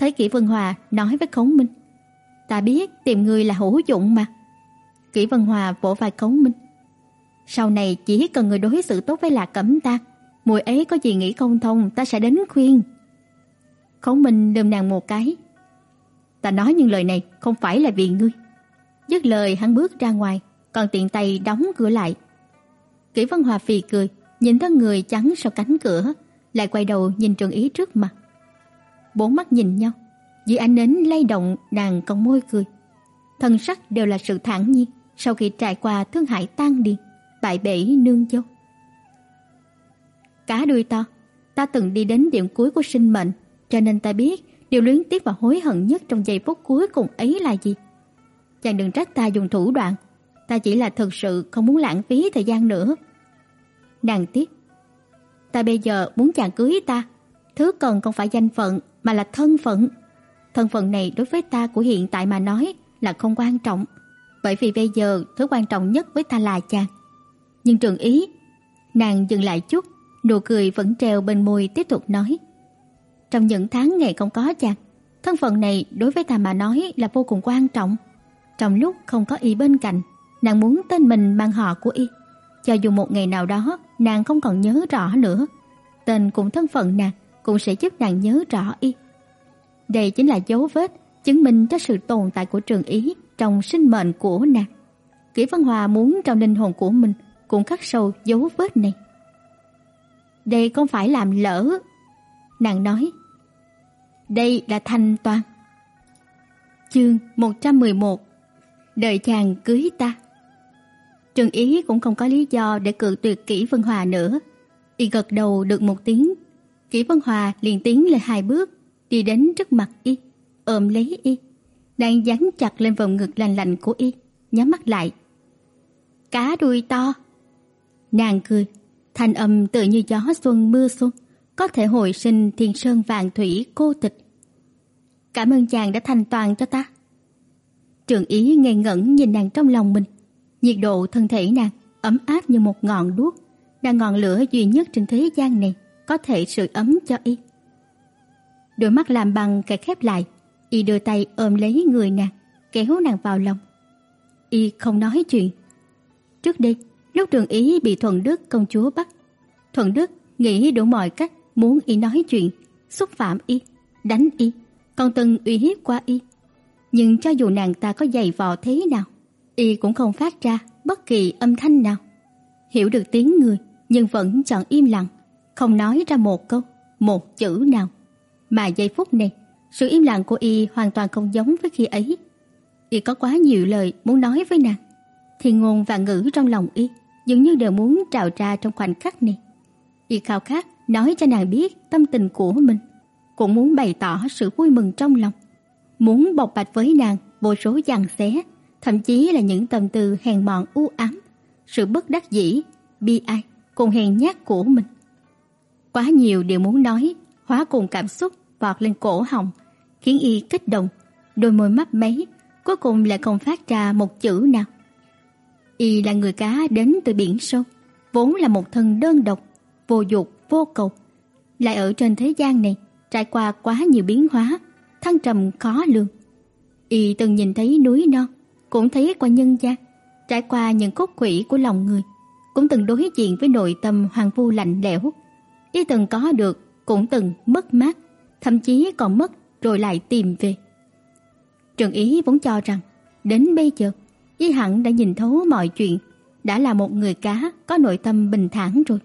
thấy Kỷ Vân Hòa nói với khống Minh: "Ta biết tìm người là hữu dụng mà." Kỷ Vân Hòa vỗ vai khống Minh. "Sau này chỉ cần người đối xử tốt với Lạc Cẩm ta, muội ấy có gì nghĩ không thông, ta sẽ đến khuyên." khống Minh lườm nàng một cái. "Ta nói những lời này không phải là vì ngươi." Dứt lời hắn bước ra ngoài, còn tiện tay đóng cửa lại. Kỷ Vân Hòa phì cười, nhìn thân người trắng sau cánh cửa, lại quay đầu nhìn Trường Ý trước mặt. Bốn mắt nhìn nhau, dưới ánh nến lay động nàng cong môi cười. Thân sắc đều là sự thản nhiên sau khi trải qua thương hại tan đi, bại bể nương dâu. Cá đuôi to, ta từng đi đến điểm cuối của sinh mệnh, cho nên ta biết điều luyến tiếc và hối hận nhất trong giây phút cuối cùng ấy là gì. Chàng đừng trách ta dùng thủ đoạn, ta chỉ là thực sự không muốn lãng phí thời gian nữa. Nàng tiếc, ta bây giờ muốn chàng cưới ta, thứ cần không phải danh phận mà là thân phận. Thân phận này đối với ta của hiện tại mà nói là không quan trọng, bởi vì bây giờ thứ quan trọng nhất với ta là chàng. Nhưng Trường Ý, nàng dừng lại chút, nụ cười vẫn treo bên môi tiếp tục nói: "Trong những tháng ngày không có chàng, thân phận này đối với ta mà nói là vô cùng quan trọng." Trong lúc không có y bên cạnh, nàng muốn tên mình mang họ của y. Cho dù một ngày nào đó nàng không còn nhớ rõ nữa, tên cùng thân phận nàng cũng sẽ giúp nàng nhớ rõ y. Đây chính là dấu vết chứng minh cho sự tồn tại của Trường Ý trong sinh mệnh của nàng. Kỷ Văn Hòa muốn trong linh hồn của mình cũng khắc sâu dấu vết này. Đây không phải làm lỡ, nàng nói. Đây là thanh toàn. Chương 111 đợi chàng cưới ta. trường Ý cũng không có lý do để cự tuyệt Kỷ Vân Hòa nữa. Y gật đầu được một tiếng, Kỷ Vân Hòa liền tiến lên hai bước, đi đến trước mặt y, ôm lấy y, đang dán chặt lên vòng ngực lạnh lạnh của y, nhắm mắt lại. Cá đuôi to. Nàng cười, thanh âm tự như gió xuân mưa xuân, có thể hồi sinh thiên sơn vạn thủy cô tịch. Cảm ơn chàng đã thành toàn cho ta. Trường Ý ngây ngẩn nhìn nàng trong lòng mình. Nhiệt độ thân thể nàng ấm áp như một ngọn đuốc, là ngọn lửa duy nhất trên thế gian này có thể sưởi ấm cho y. Đôi mắt làm bằng kẻ khép lại, y đưa tay ôm lấy người nàng, kéo nàng vào lòng. y không nói chuyện. Trước đây, lúc Trường Ý bị Thuận Đức công chúa bắt, Thuận Đức nghĩ đủ mọi cách muốn y nói chuyện, xúc phạm y, đánh y, còn từng uy hiếp qua y. Nhưng cho dù nàng ta có dày vò thế nào, y cũng không phát ra bất kỳ âm thanh nào. Hiểu được tiếng người, nhưng vẫn chọn im lặng, không nói ra một câu, một chữ nào. Mà giây phút này, sự im lặng của y hoàn toàn không giống với khi ấy. Y có quá nhiều lời muốn nói với nàng. Thì ngôn và ngữ trong lòng y dường như đều muốn trào ra trong khoảnh khắc này. Y khao khát nói cho nàng biết tâm tình của mình, cũng muốn bày tỏ sự vui mừng trong lòng, muốn bộc bạch với nàng vô số giằng xé, thậm chí là những tâm tư hèn mọn u ám, sự bất đắc dĩ, bi ai cùng hèn nhát của mình. Quá nhiều điều muốn nói, hóa cùng cảm xúc vọt lên cổ họng, khiến y kích động, đôi môi mấp máy, cuối cùng lại không phát ra một chữ nào. Y là người cá đến từ biển sâu, vốn là một thân đơn độc, vô dục, vô cầu, lại ở trên thế gian này trải qua quá nhiều biến hóa, thăng trầm khó lường. Y từng nhìn thấy núi non, cũng thấy qua nhân gian, trải qua những cốt quỷ của lòng người, cũng từng đối diện với nội tâm hoàng vu lạnh lẽo. Y từng có được, cũng từng mất mát, thậm chí còn mất rồi lại tìm về. Trần Ý vốn cho rằng đến bây giờ Y hẳn đã nhìn thấu mọi chuyện, đã là một người cá có nội tâm bình thản rồi.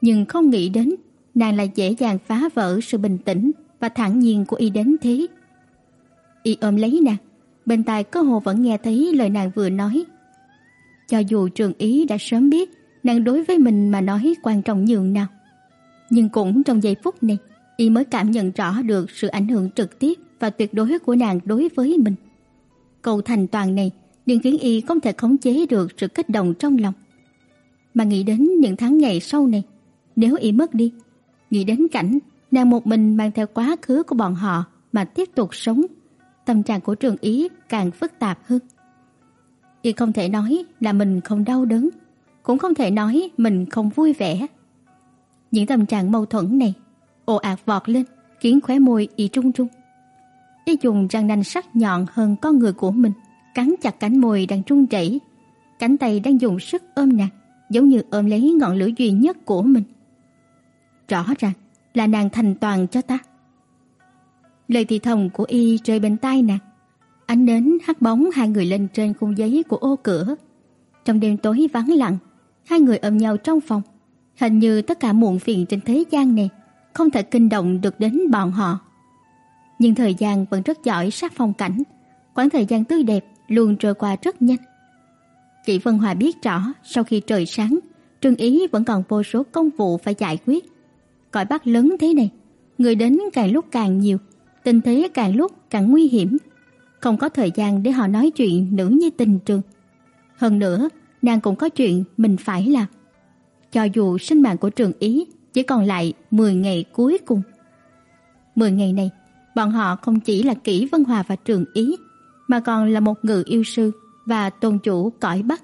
Nhưng không nghĩ đến nàng lại dễ dàng phá vỡ sự bình tĩnh và thản nhiên của y đến thế. Y ôm lấy nàng, bên tai cơ hồ vẫn nghe thấy lời nàng vừa nói. Cho dù Trường Ý đã sớm biết nàng đối với mình mà nói quan trọng nhường nào, nhưng cũng trong giây phút này, y mới cảm nhận rõ được sự ảnh hưởng trực tiếp và tuyệt đối của nàng đối với mình. Câu thành toàn này liền khiến y không thể khống chế được sự kích động trong lòng. Mà nghĩ đến những tháng ngày sau này, nếu y mất đi, nghĩ đến cảnh nàng một mình mang theo quá khứ của bọn họ mà tiếp tục sống, tâm trạng của Trường Ý càng phức tạp hơn. Y không thể nói là mình không đau đớn, cũng không thể nói mình không vui vẻ. Những tâm trạng mâu thuẫn này ồ ạt vọt lên, khiến khóe môi y trung trung. Y dùng răng nanh sắc nhọn hơn con người của mình, cắn chặt cánh môi đang trung chảy, cánh tay đang dùng sức ôm nàng, giống như ôm lấy ngọn lửa duy nhất của mình. Rõ ràng là nàng thành toàn cho ta. Lời thì thầm của y rơi bên tai nàng. Ánh nến hắt bóng hai người lên trên khung giấy của ô cửa. Trong đêm tối vắng lặng, hai người ôm nhau trong phòng. Hình như tất cả muộn phiền trên thế gian này không thể kinh động được đến bọn họ. Nhưng thời gian vẫn rất giỏi sát phong cảnh, khoảng thời gian tươi đẹp luôn trôi qua rất nhanh. Kỷ Vân Hòa biết rõ sau khi trời sáng, Trương Ý vẫn còn vô số công vụ phải giải quyết. Cõi Bắc lớn thế này, người đến càng lúc càng nhiều, tình thế càng lúc càng nguy hiểm. Không có thời gian để họ nói chuyện nữ như tình trường. Hơn nữa, nàng cũng có chuyện mình phải làm. Cho dù sinh mạng của Trường Ý chỉ còn lại 10 ngày cuối cùng. 10 ngày này, bọn họ không chỉ là Kỷ Vân Hòa và Trường Ý, mà còn là một ngự yêu sư và tôn chủ cõi Bắc.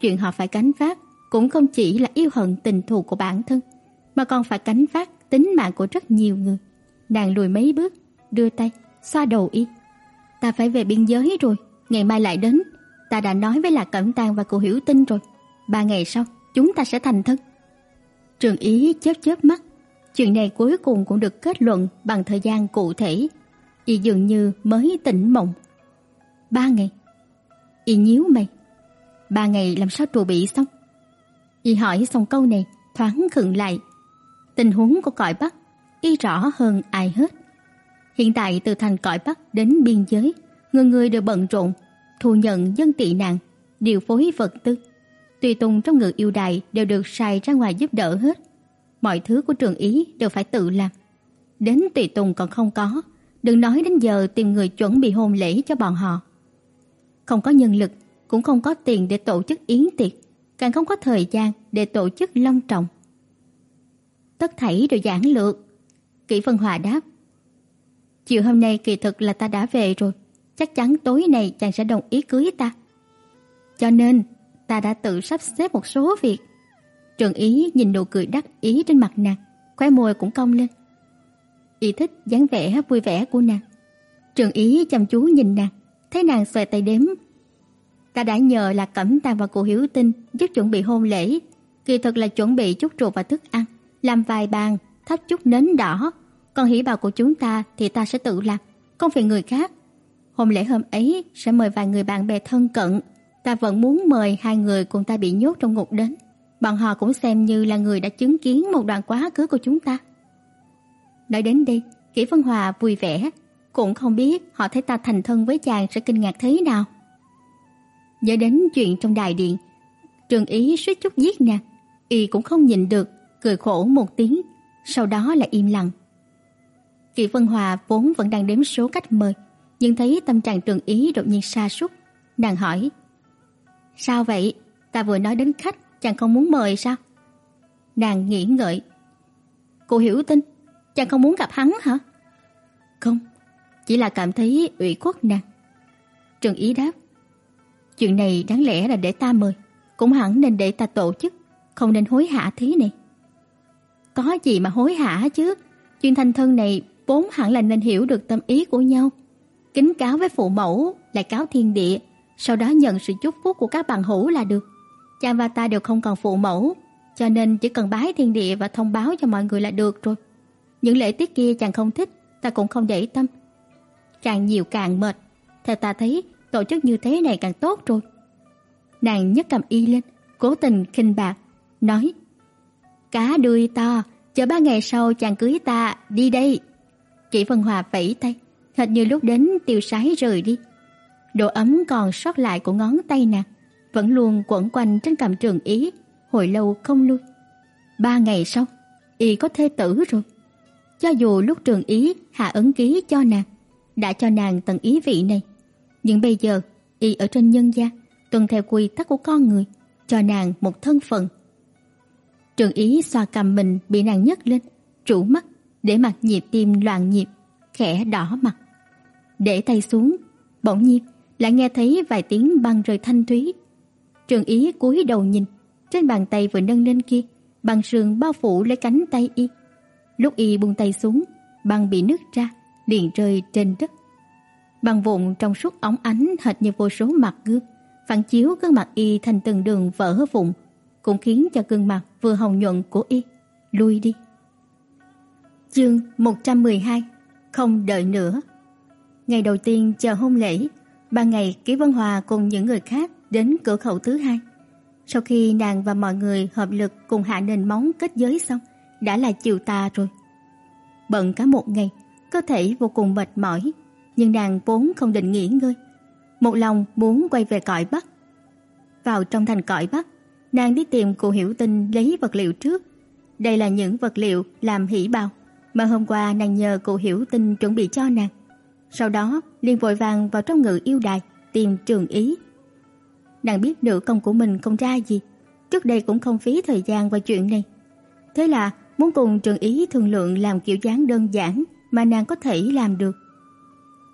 Chuyện họ phải gánh vác cũng không chỉ là yêu hận tình thù của bản thân, mà còn phải gánh vác tính mạng của rất nhiều người. Nàng lùi mấy bước, đưa tay xoa đầu y. Ta phải về biên giới rồi, ngày mai lại đến. Ta đã nói với Lạc Cẩm Tang và cô Hiểu Tinh rồi, ba ngày sau chúng ta sẽ thành thân. Trường Ý chớp chớp mắt, chuyện này cuối cùng cũng được kết luận bằng thời gian cụ thể. Y dường như mới tỉnh mộng. Ba ngày. Y nhíu mày. Ba ngày làm sao trù bị xong? Y hỏi xong câu này, thoáng khựng lại. Tình huống của cõi Bắc, y rõ hơn ai hết. Hiện tại từ thành cõi Bắc đến biên giới, người người đều bận rộn, thu nhận dân tị nạn, điều phối vật tư. Tùy tùng trong ngự yêu đài đều được sai ra ngoài giúp đỡ hết. Mọi thứ của trường ý đều phải tự làm. Đến tùy tùng còn không có, đừng nói đến giờ tìm người chuẩn bị hôn lễ cho bọn họ không có nhân lực, cũng không có tiền để tổ chức yến tiệc, càng không có thời gian để tổ chức long trọng. Tất thảy đều giản lược. Kỷ Vân Hòa đáp. Chiều hôm nay kỳ thực là ta đã về rồi, chắc chắn tối nay chàng sẽ đồng ý cưới ta. Cho nên, ta đã tự sắp xếp một số việc. Trường Ý nhìn nụ cười đắc ý trên mặt nàng, khóe môi cũng cong lên. Y thích dáng vẻ vui vẻ của nàng. Trường Ý chăm chú nhìn nàng, thấy nàng xòe tay đếm. Ta đã nhờ là Cẩm Tàng và cô Hiếu Tinh giúp chuẩn bị hôn lễ, kỳ thực là chuẩn bị chút rượu và thức ăn, làm vài bàn, thắp chút nến đỏ, còn hỷ bào của chúng ta thì ta sẽ tự làm, không phải người khác. Hôn lễ hôm ấy sẽ mời vài người bạn bè thân cận, ta vẫn muốn mời hai người cùng ta bị nhốt trong ngục đến. Bọn họ cũng xem như là người đã chứng kiến một đoạn quá khứ của chúng ta. Nói đến đây, Kỷ Vân Hòa vui vẻ, cũng không biết họ thấy ta thành thân với chàng sẽ kinh ngạc thế nào. Nhớ đến chuyện trong đại điện, Trường Ý suýt chút giết nàng, y cũng không nhịn được, cười khổ một tiếng, sau đó là im lặng. Kỷ Vân Hòa vốn vẫn đang đếm số cách mời, nhưng thấy tâm trạng Trường Ý đột nhiên sa sút, nàng hỏi: "Sao vậy? Ta vừa nói đến khách, chàng không muốn mời sao?" Nàng nghĩ ngợi. "Cô hiểu tin, chàng không muốn gặp hắn hả?" "Không, chỉ là cảm thấy ủy khuất nàng." Trường Ý đáp: "Chuyện này đáng lẽ là để ta mời, cũng hẳn nên để ta tổ chức, không nên hối hả thế này." Có gì mà hối hả chứ? Chuyện thành thân này vốn hẳn là nên hiểu được tâm ý của nhau. Kính cáo với phụ mẫu, lại cáo thiên địa, sau đó nhận sự chúc phúc của các bằng hữu là được. Cha và ta đều không còn phụ mẫu, cho nên chỉ cần bái thiên địa và thông báo cho mọi người là được rồi. Những lễ tiết kia chàng không thích, ta cũng không để tâm. Càng nhiều càng mệt, theo ta thấy tổ chức như thế này càng tốt rồi. Nàng nhấc cầm y lên, cố tình khinh bạc, nói: "Cá đuôi to, chờ ba ngày sau chàng cưới ta, đi đây." Kỷ Vân Hòa vẫy tay, hệt như lúc đến tiêu sái rời đi. Độ ấm còn sót lại của ngón tay nàng vẫn luôn quẩn quanh trên cằm Trường Ý, hồi lâu không lui. Ba ngày sau, y có thê tử rồi. Cho dù lúc Trường Ý hạ ấn ký cho nàng, đã cho nàng tận ý vị này, nhưng bây giờ y ở trên nhân gian, tuân theo quy tắc của con người, cho nàng một thân phận. Trường Ý xoa cầm mình bị nàng nhấc lên, trụ mắt để mặt nhịp tim loạn nhịp, khẽ đỏ mặt. Để tay xuống, bỗng nhiên lại nghe thấy vài tiếng băng rơi thanh thúy. Trường Ý cúi đầu nhìn, trên bàn tay vừa nâng lên kia, băng sương bao phủ lấy cánh tay y. Lúc y buông tay xuống, băng bị nứt ra, liền rơi trên đất. Băng vụn trong suốt óng ánh hệt như vô số mặt gương, phản chiếu gương mặt y thành từng đường vỡ vụn, cũng khiến cho gương mặt vừa hồng nhuận của y lui đi. Chương 112 Không đợi nữa Ngày đầu tiên chờ hôn lễ Ban ngày, Kỷ Vân Hòa cùng những người khác đến cửa khẩu thứ hai. Sau khi nàng và mọi người hợp lực cùng hạ nền móng kết giới xong, Đã là chiều tà rồi. Bận cả một ngày, Cơ thể vô cùng mệt mỏi, Nhưng nàng vốn không định nghỉ ngơi. Một lòng muốn quay về cõi Bắc. Vào trong thành cõi Bắc, Nàng đi tìm cụ hiểu tinh lấy vật liệu trước. Đây là những vật liệu làm hỷ bào mà hôm qua nàng nhờ cụ hiểu tinh chuẩn bị cho nàng. Sau đó liền vội vàng vào trong ngự yêu đài tìm trường ý. Nàng biết nữ công của mình không ra gì, trước đây cũng không phí thời gian vào chuyện này. Thế là muốn cùng trường ý thương lượng làm kiểu dáng đơn giản mà nàng có thể làm được.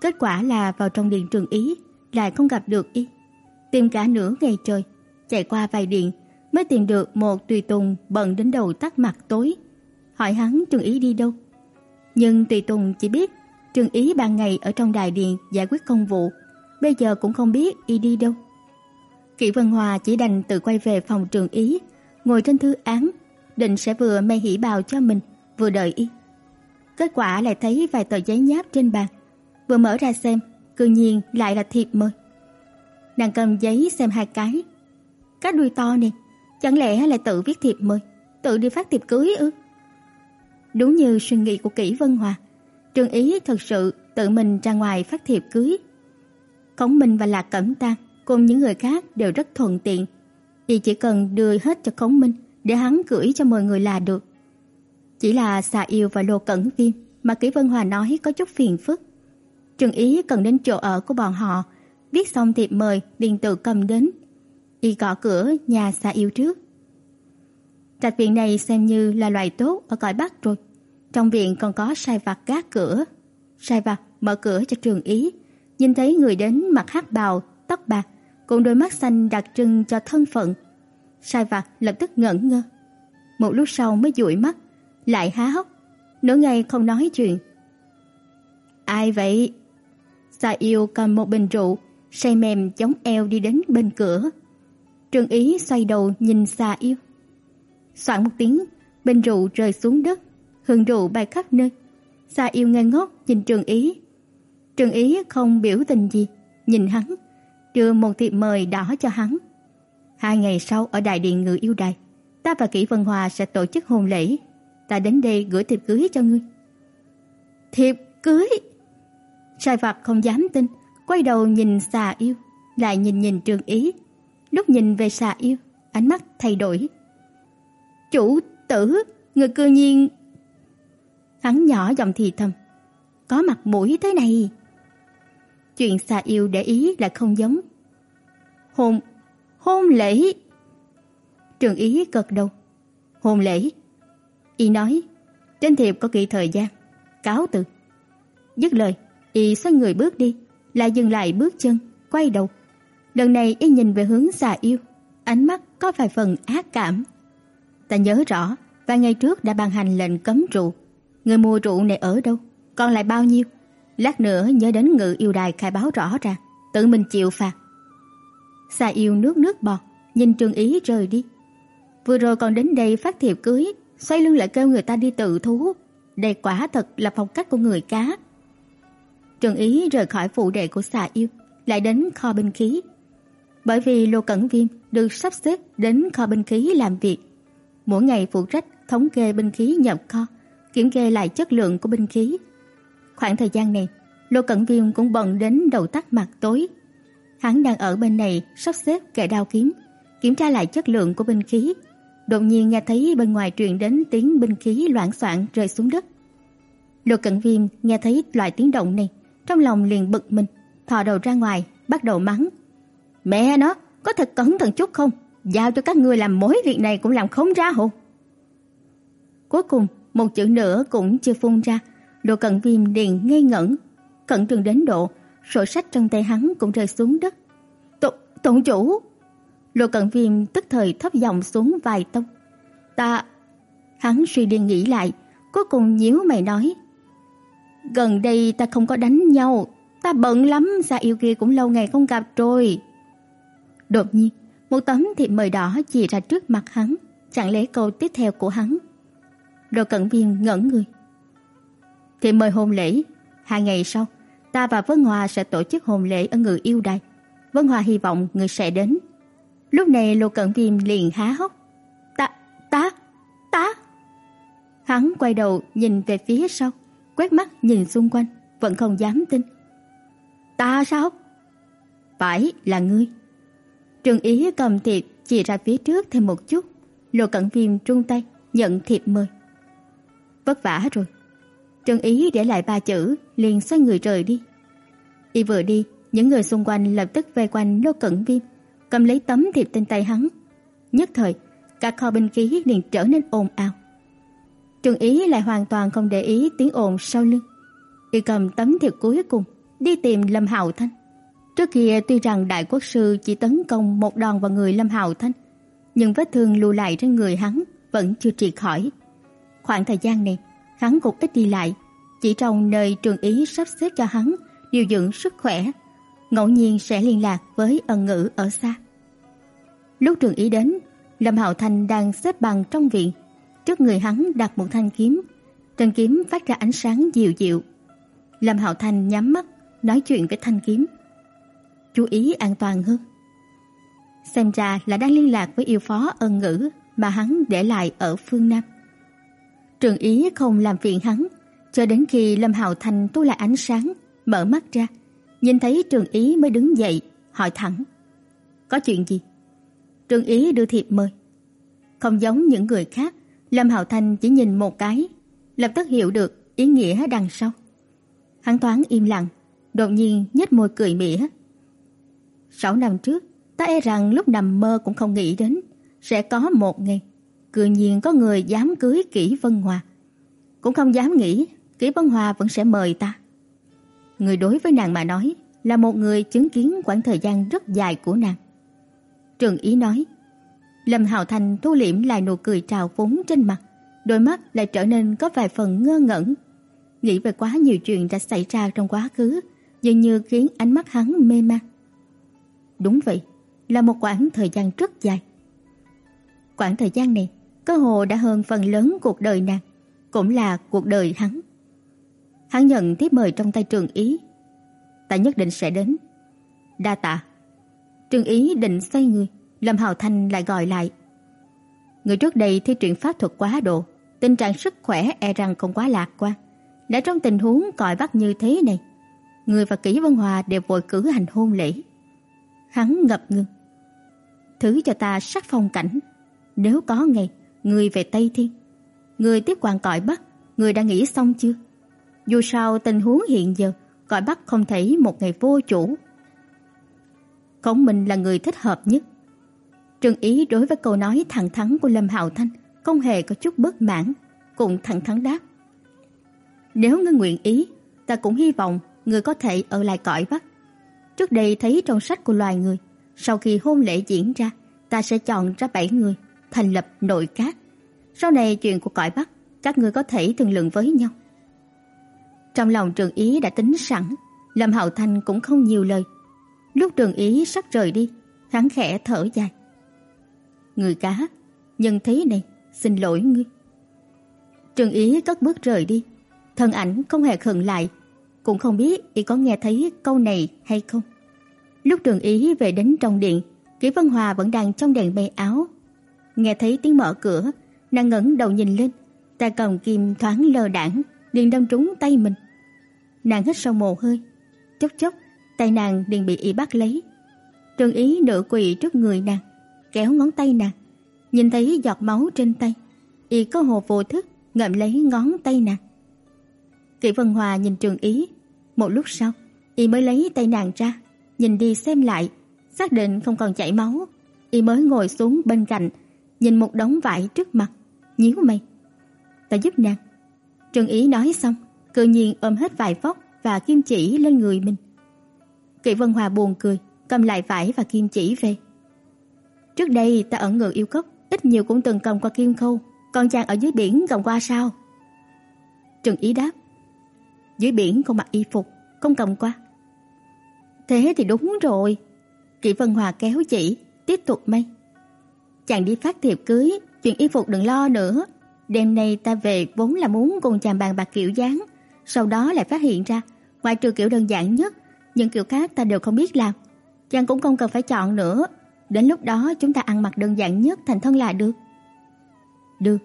Kết quả là vào trong điện trường ý lại không gặp được y. Tìm cả nửa ngày trời, chạy qua vài điện mới tìm được một tùy tùng bận đến đầu tắt mặt tối. Hỏi hắn trường ý đi đâu? Nhưng Tùy Tùng chỉ biết Trương Ý ban ngày ở trong đài điện giải quyết công vụ, bây giờ cũng không biết y đi đâu. Kỷ Vân Hòa chỉ đành tự quay về phòng Trường Ý, ngồi trên thư án, định sẽ vừa may hỉ bào cho mình, vừa đợi y. Kết quả lại thấy vài tờ giấy nháp trên bàn, vừa mở ra xem, cư nhiên lại là thiệp mời. Nàng cầm giấy xem hai cái. Cái đuôi to này, chẳng lẽ lại tự viết thiệp mời, tự đi phát thiệp cưới ư? Đúng như suy nghĩ của Kỷ Vân Hòa, Trương Ý thật sự tự mình ra ngoài phát thiệp cưới. Khổng Minh và Lạc Cẩm Tang cùng những người khác đều rất thuận tiện. vì chỉ cần đưa hết cho Khổng Minh để hắn gửi cho mọi người là được. Chỉ là xà yêu và lô cẩn viêm mà Kỷ Vân Hòa nói có chút phiền phức. Trương Ý cần đến chỗ ở của bọn họ, viết xong thiệp mời liền tự cầm đến. Y gõ cửa nhà xà yêu trước. Trạch viện này xem như là loại tốt ở cõi Bắc rồi. Trong viện còn có sai vặt gác cửa. Sai vặt mở cửa cho trường ý, nhìn thấy người đến mặc hắc bào, tóc bạc, cùng đôi mắt xanh đặc trưng cho thân phận. Sai vặt lập tức ngẩn ngơ. Một lúc sau mới dụi mắt, lại há hốc, nửa ngày không nói chuyện. Ai vậy? Sa yêu cầm một bình rượu, say mềm chống eo đi đến bên cửa. trường Ý xoay đầu nhìn sa Yêu. Soạn một tiếng, bình rượu rơi xuống đất, hương rượu bay khắp nơi. Xà Yêu ngây ngốc nhìn Trương Ý. Trương Ý không biểu tình gì, nhìn hắn, đưa một thiệp mời đỏ cho hắn. Hai ngày sau ở đại điện ngự yêu đài, ta và Kỷ Vân Hòa sẽ tổ chức hôn lễ. Ta đến đây gửi thiệp cưới cho ngươi. Thiệp cưới? Sai Phạt không dám tin, quay đầu nhìn xà yêu, lại nhìn nhìn Trường Ý. Lúc nhìn về xà yêu, ánh mắt thay đổi. Chủ tử, người cư nhiên... Hắn nhỏ giọng thì thầm. Có mặt mũi thế này. Chuyện xà yêu để ý là không giống. Hôn, hôn lễ. Trường Ý gật đầu. Hôn lễ. Y nói, trên thiệp có ghi thời gian. Cáo từ. Dứt lời, Y xoay người bước đi, lại dừng lại bước chân, quay đầu. Lần này Y nhìn về hướng xà yêu, ánh mắt có vài phần ác cảm. Ta nhớ rõ, vài ngày trước đã ban hành lệnh cấm rượu. Người mua rượu này ở đâu? Còn lại bao nhiêu? Lát nữa nhớ đến ngự yêu đài khai báo rõ ràng, tự mình chịu phạt. Xà yêu nước nước bọt, nhìn Trương Ý rời đi. Vừa rồi còn đến đây phát thiệp cưới, xoay lưng lại kêu người ta đi tự thú. Đây quả thật là phong cách của người cá. Trương Ý rời khỏi phụ đệ của xà yêu, lại đến kho binh khí. Bởi vì Lô Cẩn Viêm được sắp xếp đến kho binh khí làm việc. Mỗi ngày phụ trách thống kê binh khí nhập kho, kiểm kê lại chất lượng của binh khí. Khoảng thời gian này, Lô Cẩn Viêm cũng bận đến đầu tắt mặt tối. Hắn đang ở bên này sắp xếp kệ đao kiếm, kiểm tra lại chất lượng của binh khí. Đột nhiên nghe thấy bên ngoài truyền đến tiếng binh khí loạn soạn rơi xuống đất. Lô Cẩn Viêm nghe thấy loại tiếng động này, trong lòng liền bực mình, thò đầu ra ngoài, bắt đầu mắng. Mẹ nó, có thật cẩn thận chút không? Giao cho các ngươi làm mối việc này cũng làm không ra hồn. Cuối cùng, một chữ nữa cũng chưa phun ra, lô Cận Viêm liền ngây ngẩn, cẩn trường đến độ sổ sách trong tay hắn cũng rơi xuống đất. "Tổng tổng chủ!" lô Cận Viêm tức thời thấp giọng xuống vài tông. "Ta..." Hắn suy đi nghĩ lại, cuối cùng nhíu mày nói: Gần đây ta không có đánh nhau, ta bận lắm, xa yêu kia cũng lâu ngày không gặp rồi. Đột nhiên, một tấm thiệp mời đỏ chỉ ra trước mặt hắn, chẳng lẽ câu tiếp theo của hắn. Đồ Cẩn Viên ngẩn người. thì mời hôn lễ, hai ngày sau, ta và Vân Hòa sẽ tổ chức hôn lễ ở người yêu đài. Vân Hòa hy vọng người sẽ đến. Lúc này Lô Cẩn Viêm liền há hốc. Ta, ta, ta. Hắn quay đầu nhìn về phía sau quét mắt nhìn xung quanh, vẫn không dám tin. Ta sao? Phải là ngươi. Trường Ý cầm thiệp chỉ ra phía trước thêm một chút, lô Cẩn Viêm trung tay nhận thiệp mời. Vất vả rồi. Trần Ý để lại ba chữ, liền xoay người rời đi. Y vừa đi, những người xung quanh lập tức vây quanh Lô Cẩn Viêm, cầm lấy tấm thiệp trên tay hắn. Nhất thời, cả kho binh khí liền trở nên ồn ào. Trần Ý lại hoàn toàn không để ý tiếng ồn sau lưng. Y cầm tấm thiệp cuối cùng, đi tìm Lâm Hạo Thanh. Trước kia tuy rằng đại quốc sư chỉ tấn công một đòn vào người Lâm Hạo Thanh, nhưng vết thương lưu lại trên người hắn vẫn chưa trị khỏi. Khoảng thời gian này, hắn cũng ít đi lại, chỉ trong nơi trường ý sắp xếp cho hắn điều dưỡng sức khỏe, ngẫu nhiên sẽ liên lạc với ân ngữ ở xa. Lúc trường ý đến, Lâm Hạo Thanh đang xếp bằng trong viện, Trước người hắn đặt một thanh kiếm, trên kiếm phát ra ánh sáng dịu dịu. Lâm Hạo Thành nhắm mắt, nói chuyện với thanh kiếm. Chú ý an toàn hơn. Xem ra là đang liên lạc với yêu phó ân ngữ mà hắn để lại ở phương Nam. Trường ý không làm phiền hắn, cho đến khi Lâm Hạo Thành tu lại ánh sáng, mở mắt ra, nhìn thấy Trường ý mới đứng dậy, hỏi thẳng. Có chuyện gì? Trường ý đưa thiệp mời. Không giống những người khác, Lâm Hạo Thanh chỉ nhìn một cái, lập tức hiểu được ý nghĩa đằng sau. Hắn thoáng im lặng, đột nhiên nhếch môi cười mỉa. Sáu năm trước, ta e rằng lúc nằm mơ cũng không nghĩ đến sẽ có một ngày cư nhiên có người dám cưới Kỷ Vân Hòa. Cũng không dám nghĩ Kỷ Vân Hòa vẫn sẽ mời ta. Người đối với nàng mà nói là một người chứng kiến quãng thời gian rất dài của nàng. Trường Ý nói, Lâm Hạo Thành thu liễm lại nụ cười trào phúng trên mặt, đôi mắt lại trở nên có vài phần ngơ ngẩn. Nghĩ về quá nhiều chuyện đã xảy ra trong quá khứ, dường như khiến ánh mắt hắn mê man. Đúng vậy, là một quãng thời gian rất dài. Quãng thời gian này, cơ hồ đã hơn phần lớn cuộc đời nàng, cũng là cuộc đời hắn. Hắn nhận tiếp mời trong tay Trường Ý. Ta nhất định sẽ đến. Đa tạ. Trường Ý định xoay người, Lâm Hào Thanh lại gọi lại. Người trước đây thi truyện pháp thuật quá độ, tình trạng sức khỏe e rằng không quá lạc quan. Đã trong tình huống còi bắt như thế này, người và Kỷ Vân Hòa đều vội cử hành hôn lễ. Hắn ngập ngừng. Thứ cho ta sắc phong cảnh, nếu có ngày người về Tây Thiên, người tiếp quản cõi Bắc, người đã nghĩ xong chưa? Dù sao tình huống hiện giờ, cõi Bắc không thể một ngày vô chủ. Khổng Minh là người thích hợp nhất. Trương Ý đối với câu nói thẳng thắn của Lâm Hạo Thanh không hề có chút bất mãn, cũng thẳng thắn đáp. Nếu ngươi nguyện ý, ta cũng hy vọng ngươi có thể ở lại cõi Bắc. Trước đây thấy trong sách của loài người, sau khi hôn lễ diễn ra, ta sẽ chọn ra bảy người thành lập nội các. Sau này chuyện của cõi Bắc, các ngươi có thể thương lượng với nhau. Trong lòng Trường Ý đã tính sẵn, Lâm Hạo Thanh cũng không nhiều lời. Lúc Trường Ý sắp rời đi, hắn khẽ thở dài. Người cá, nhân thế này, xin lỗi ngươi. Trường Ý cất bước rời đi, thân ảnh không hề khựng lại, cũng không biết y có nghe thấy câu này hay không. Lúc Trường Ý về đến trong điện, Kỷ Vân Hòa vẫn đang trong đèn bay áo. Nghe thấy tiếng mở cửa, nàng ngẩng đầu nhìn lên, tay cầm kim thoáng lơ đãng, liền đâm trúng tay mình. Nàng hít sâu một hơi, chốc chốc tay nàng liền bị y bắt lấy. Trường Ý nửa quỳ trước người nàng, kéo ngón tay nàng, nhìn thấy giọt máu trên tay, y có hồ vô thức ngậm lấy ngón tay nàng. Kỷ Vân Hòa nhìn Trường Ý, một lúc sau, y mới lấy tay nàng ra, nhìn đi xem lại, xác định không còn chảy máu, y mới ngồi xuống bên cạnh, nhìn một đống vải trước mặt, nhíu mày. "Ta giúp nàng." Trường Ý nói xong, cư nhiên ôm hết vải vóc và kim chỉ lên người mình. Kỷ Vân Hòa buồn cười, cầm lại vải và kim chỉ về. Trước đây ta ở ngự yêu cốc, ít nhiều cũng từng cầm qua kim khâu, còn chàng ở dưới biển cầm qua sao? Trừng Ý đáp. Dưới biển không mặc y phục, không cầm qua. Thế thì đúng rồi. Kỷ Vân Hòa kéo chỉ, tiếp tục mây. Chàng đi phát thiệp cưới, chuyện y phục đừng lo nữa. Đêm nay ta về vốn là muốn cùng chàng bàn bạc kiểu dáng, sau đó lại phát hiện ra, ngoại trừ kiểu đơn giản nhất, những kiểu khác ta đều không biết làm. Chàng cũng không cần phải chọn nữa, đến lúc đó chúng ta ăn mặc đơn giản nhất thành thân là được. Được.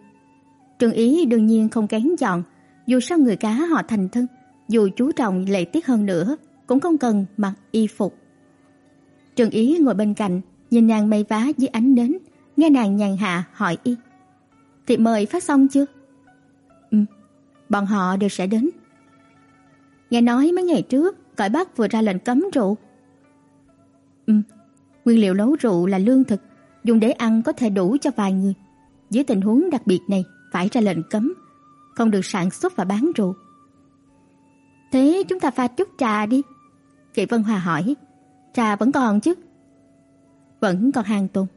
Trương Ý đương nhiên không kén chọn, dù sao người cá họ thành thân, dù chú trọng lễ tiết hơn nữa, cũng không cần mặc y phục. Trương Ý ngồi bên cạnh, nhìn nàng mây vá dưới ánh nến, nghe nàng nhàn hạ hỏi y. Thì mời phát xong chưa? Ừ, bọn họ đều sẽ đến. Nghe nói mấy ngày trước, cõi Bắc vừa ra lệnh cấm rượu. Ừ, nguyên liệu nấu rượu là lương thực, dùng để ăn có thể đủ cho vài người. Dưới tình huống đặc biệt này, phải ra lệnh cấm, không được sản xuất và bán rượu. Thế chúng ta pha chút trà đi. Kỵ Vân Hòa hỏi, trà vẫn còn chứ? Vẫn còn hàng tồn.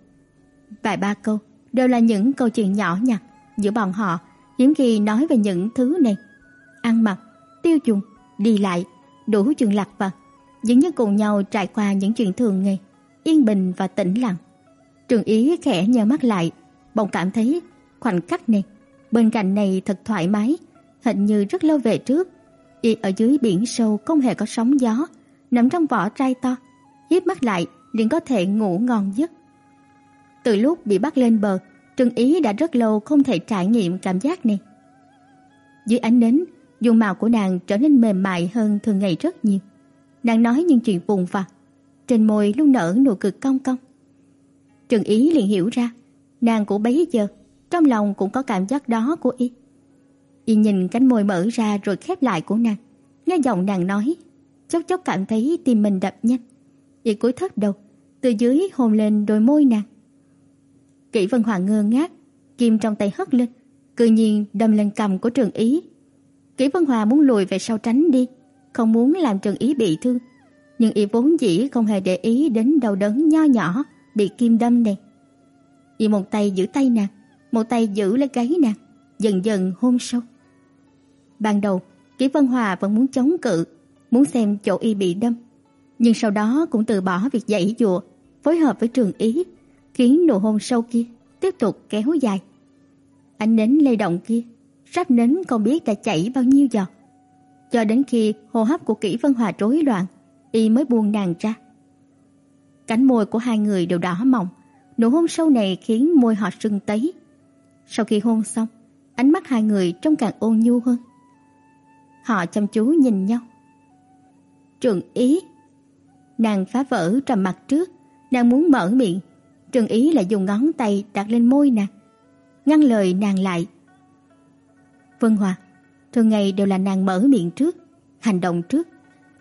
Vài ba câu đều là những câu chuyện nhỏ nhặt giữa bọn họ, những khi nói về những thứ này. Ăn mặc, tiêu dùng, đi lại, đủ chuyện lặt vặt, dường như cùng nhau trải qua những chuyện thường ngày, yên bình và tĩnh lặng. Trường Ý khẽ nhờ mắt lại, bỗng cảm thấy khoảnh khắc này, bên cạnh này thật thoải mái, hình như rất lâu về trước. Y ở dưới biển sâu không hề có sóng gió, nằm trong vỏ trai to, híp mắt lại liền có thể ngủ ngon giấc. Từ lúc bị bắt lên bờ, Trương Ý đã rất lâu không thể trải nghiệm cảm giác này. Dưới ánh nến, dung mạo của nàng trở nên mềm mại hơn thường ngày rất nhiều. Nàng nói những chuyện vụn vặt, trên môi luôn nở nụ cười cong cong. Trương Ý liền hiểu ra, nàng của bấy giờ trong lòng cũng có cảm giác đó của y. Y nhìn cánh môi mở ra rồi khép lại của nàng, nghe giọng nàng nói, chốc chốc cảm thấy tim mình đập nhanh. Y cúi thấp đầu, từ dưới hôn lên đôi môi nàng. Kỷ Vân Hoàng ngơ ngác, kim trong tay hất lên, cư nhiên đâm lên cầm của Trường Ý. Kỷ Vân Hòa muốn lùi về sau tránh đi, không muốn làm Trường Ý bị thương, nhưng y vốn dĩ không hề để ý đến đau đớn nho nhỏ bị kim đâm này. Y một tay giữ tay nàng, một tay giữ lấy gáy nàng, dần dần hôn sâu. Ban đầu, Kỷ Vân Hòa vẫn muốn chống cự, muốn xem chỗ y bị đâm, nhưng sau đó cũng từ bỏ việc dãy dụa, phối hợp với Trường Ý, khiến nụ hôn sâu kia tiếp tục kéo dài. Ánh nến lay động kia, sắp nến không biết đã chảy bao nhiêu giọt. Cho đến khi hô hấp của Kỷ Vân Hòa rối loạn, y mới buông nàng ra. Cánh môi của hai người đều đỏ mọng, nụ hôn sâu này khiến môi họ sưng tấy. Sau khi hôn xong, ánh mắt hai người trông càng ôn nhu hơn. Họ chăm chú nhìn nhau. Trường Ý Nàng phá vỡ trầm mặt trước, nàng muốn mở miệng, Trường Ý lại dùng ngón tay đặt lên môi nàng, ngăn lời nàng lại. Vân Hòa, thường ngày đều là nàng mở miệng trước, hành động trước,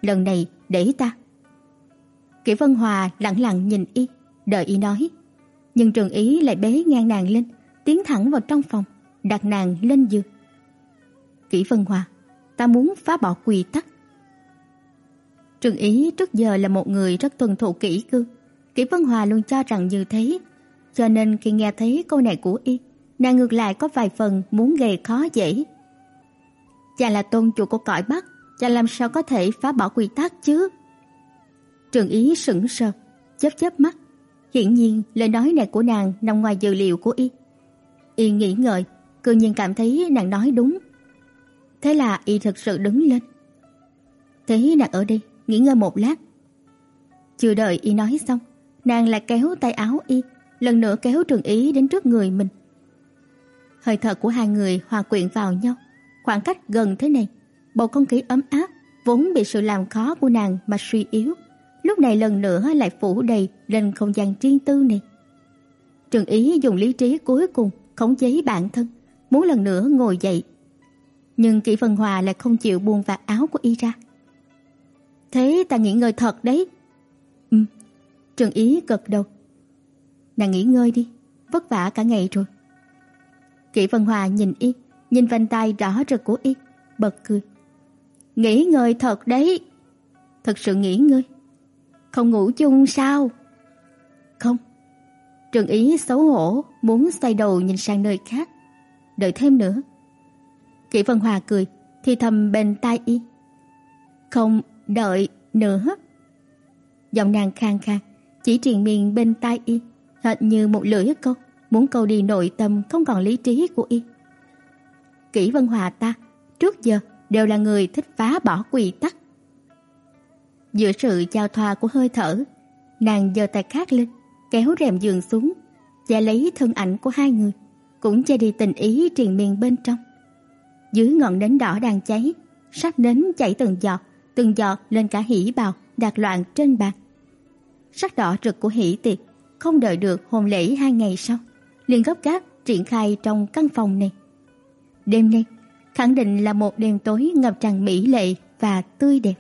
lần này để ta. Kỷ Vân Hòa lặng lặng nhìn y, đợi y nói, nhưng Trường Ý lại bế ngang nàng lên, tiến thẳng vào trong phòng, đặt nàng lên giường. Kỷ Vân Hòa, ta muốn phá bỏ quy tắc. Trường Ý trước giờ là một người rất tuân thủ kỹ cương. Kỷ Vân Hòa luôn cho rằng như thế, cho nên khi nghe thấy câu này của y, nàng ngược lại có vài phần muốn gây khó dễ. Chàng là tôn chủ của cõi Bắc, chàng làm sao có thể phá bỏ quy tắc chứ? Trường Ý sững sờ, chớp chớp mắt. Hiển nhiên, lời nói này của nàng nằm ngoài dự liệu của y. Y nghĩ ngợi, cư nhiên cảm thấy nàng nói đúng. Thế là y thực sự đứng lên. Thế nàng ở đây, nghỉ ngơi một lát. Chưa đợi y nói xong, nàng lại kéo tay áo y, lần nữa kéo Trường Ý đến trước người mình. Hơi thở của hai người hòa quyện vào nhau, khoảng cách gần thế này, bầu không khí ấm áp vốn bị sự làm khó của nàng mà suy yếu, lúc này lần nữa lại phủ đầy lên không gian riêng tư này. Trường Ý dùng lý trí cuối cùng khống chế bản thân, muốn lần nữa ngồi dậy. Nhưng Kỷ Vân Hòa lại không chịu buông vạt áo của y ra. Thế ta nghỉ ngơi thật đấy. Ừ, Trường Ý gật đầu. Nàng nghỉ ngơi đi, vất vả cả ngày rồi. Kỷ Vân Hòa nhìn y, nhìn vành tay rõ rực của y, bật cười. Nghỉ ngơi thật đấy. Thật sự nghỉ ngơi. Không ngủ chung sao? Không. Trường Ý xấu hổ, muốn xoay đầu nhìn sang nơi khác. Đợi thêm nữa. Kỷ Vân Hòa cười, thì thầm bên tai y. Không, đợi nữa. Giọng nàng khang khang, chỉ triền miệng bên tai y, hệt như một lưỡi câu, muốn câu đi nội tâm không còn lý trí của y. Kỷ Vân Hòa ta, trước giờ đều là người thích phá bỏ quy tắc. Giữa sự giao thoa của hơi thở, nàng giơ tay khác lên, kéo rèm giường xuống, che lấy thân ảnh của hai người, cũng che đi tình ý triền miên bên trong. Dưới ngọn nến đỏ đang cháy, sắc nến chảy từng giọt, từng giọt lên cả hỉ bào đặt loạn trên bàn. Sắc đỏ rực của hỉ tiệc không đợi được hôn lễ hai ngày sau, liền gấp gáp triển khai trong căn phòng này. Đêm nay khẳng định là một đêm tối ngập tràn mỹ lệ và tươi đẹp.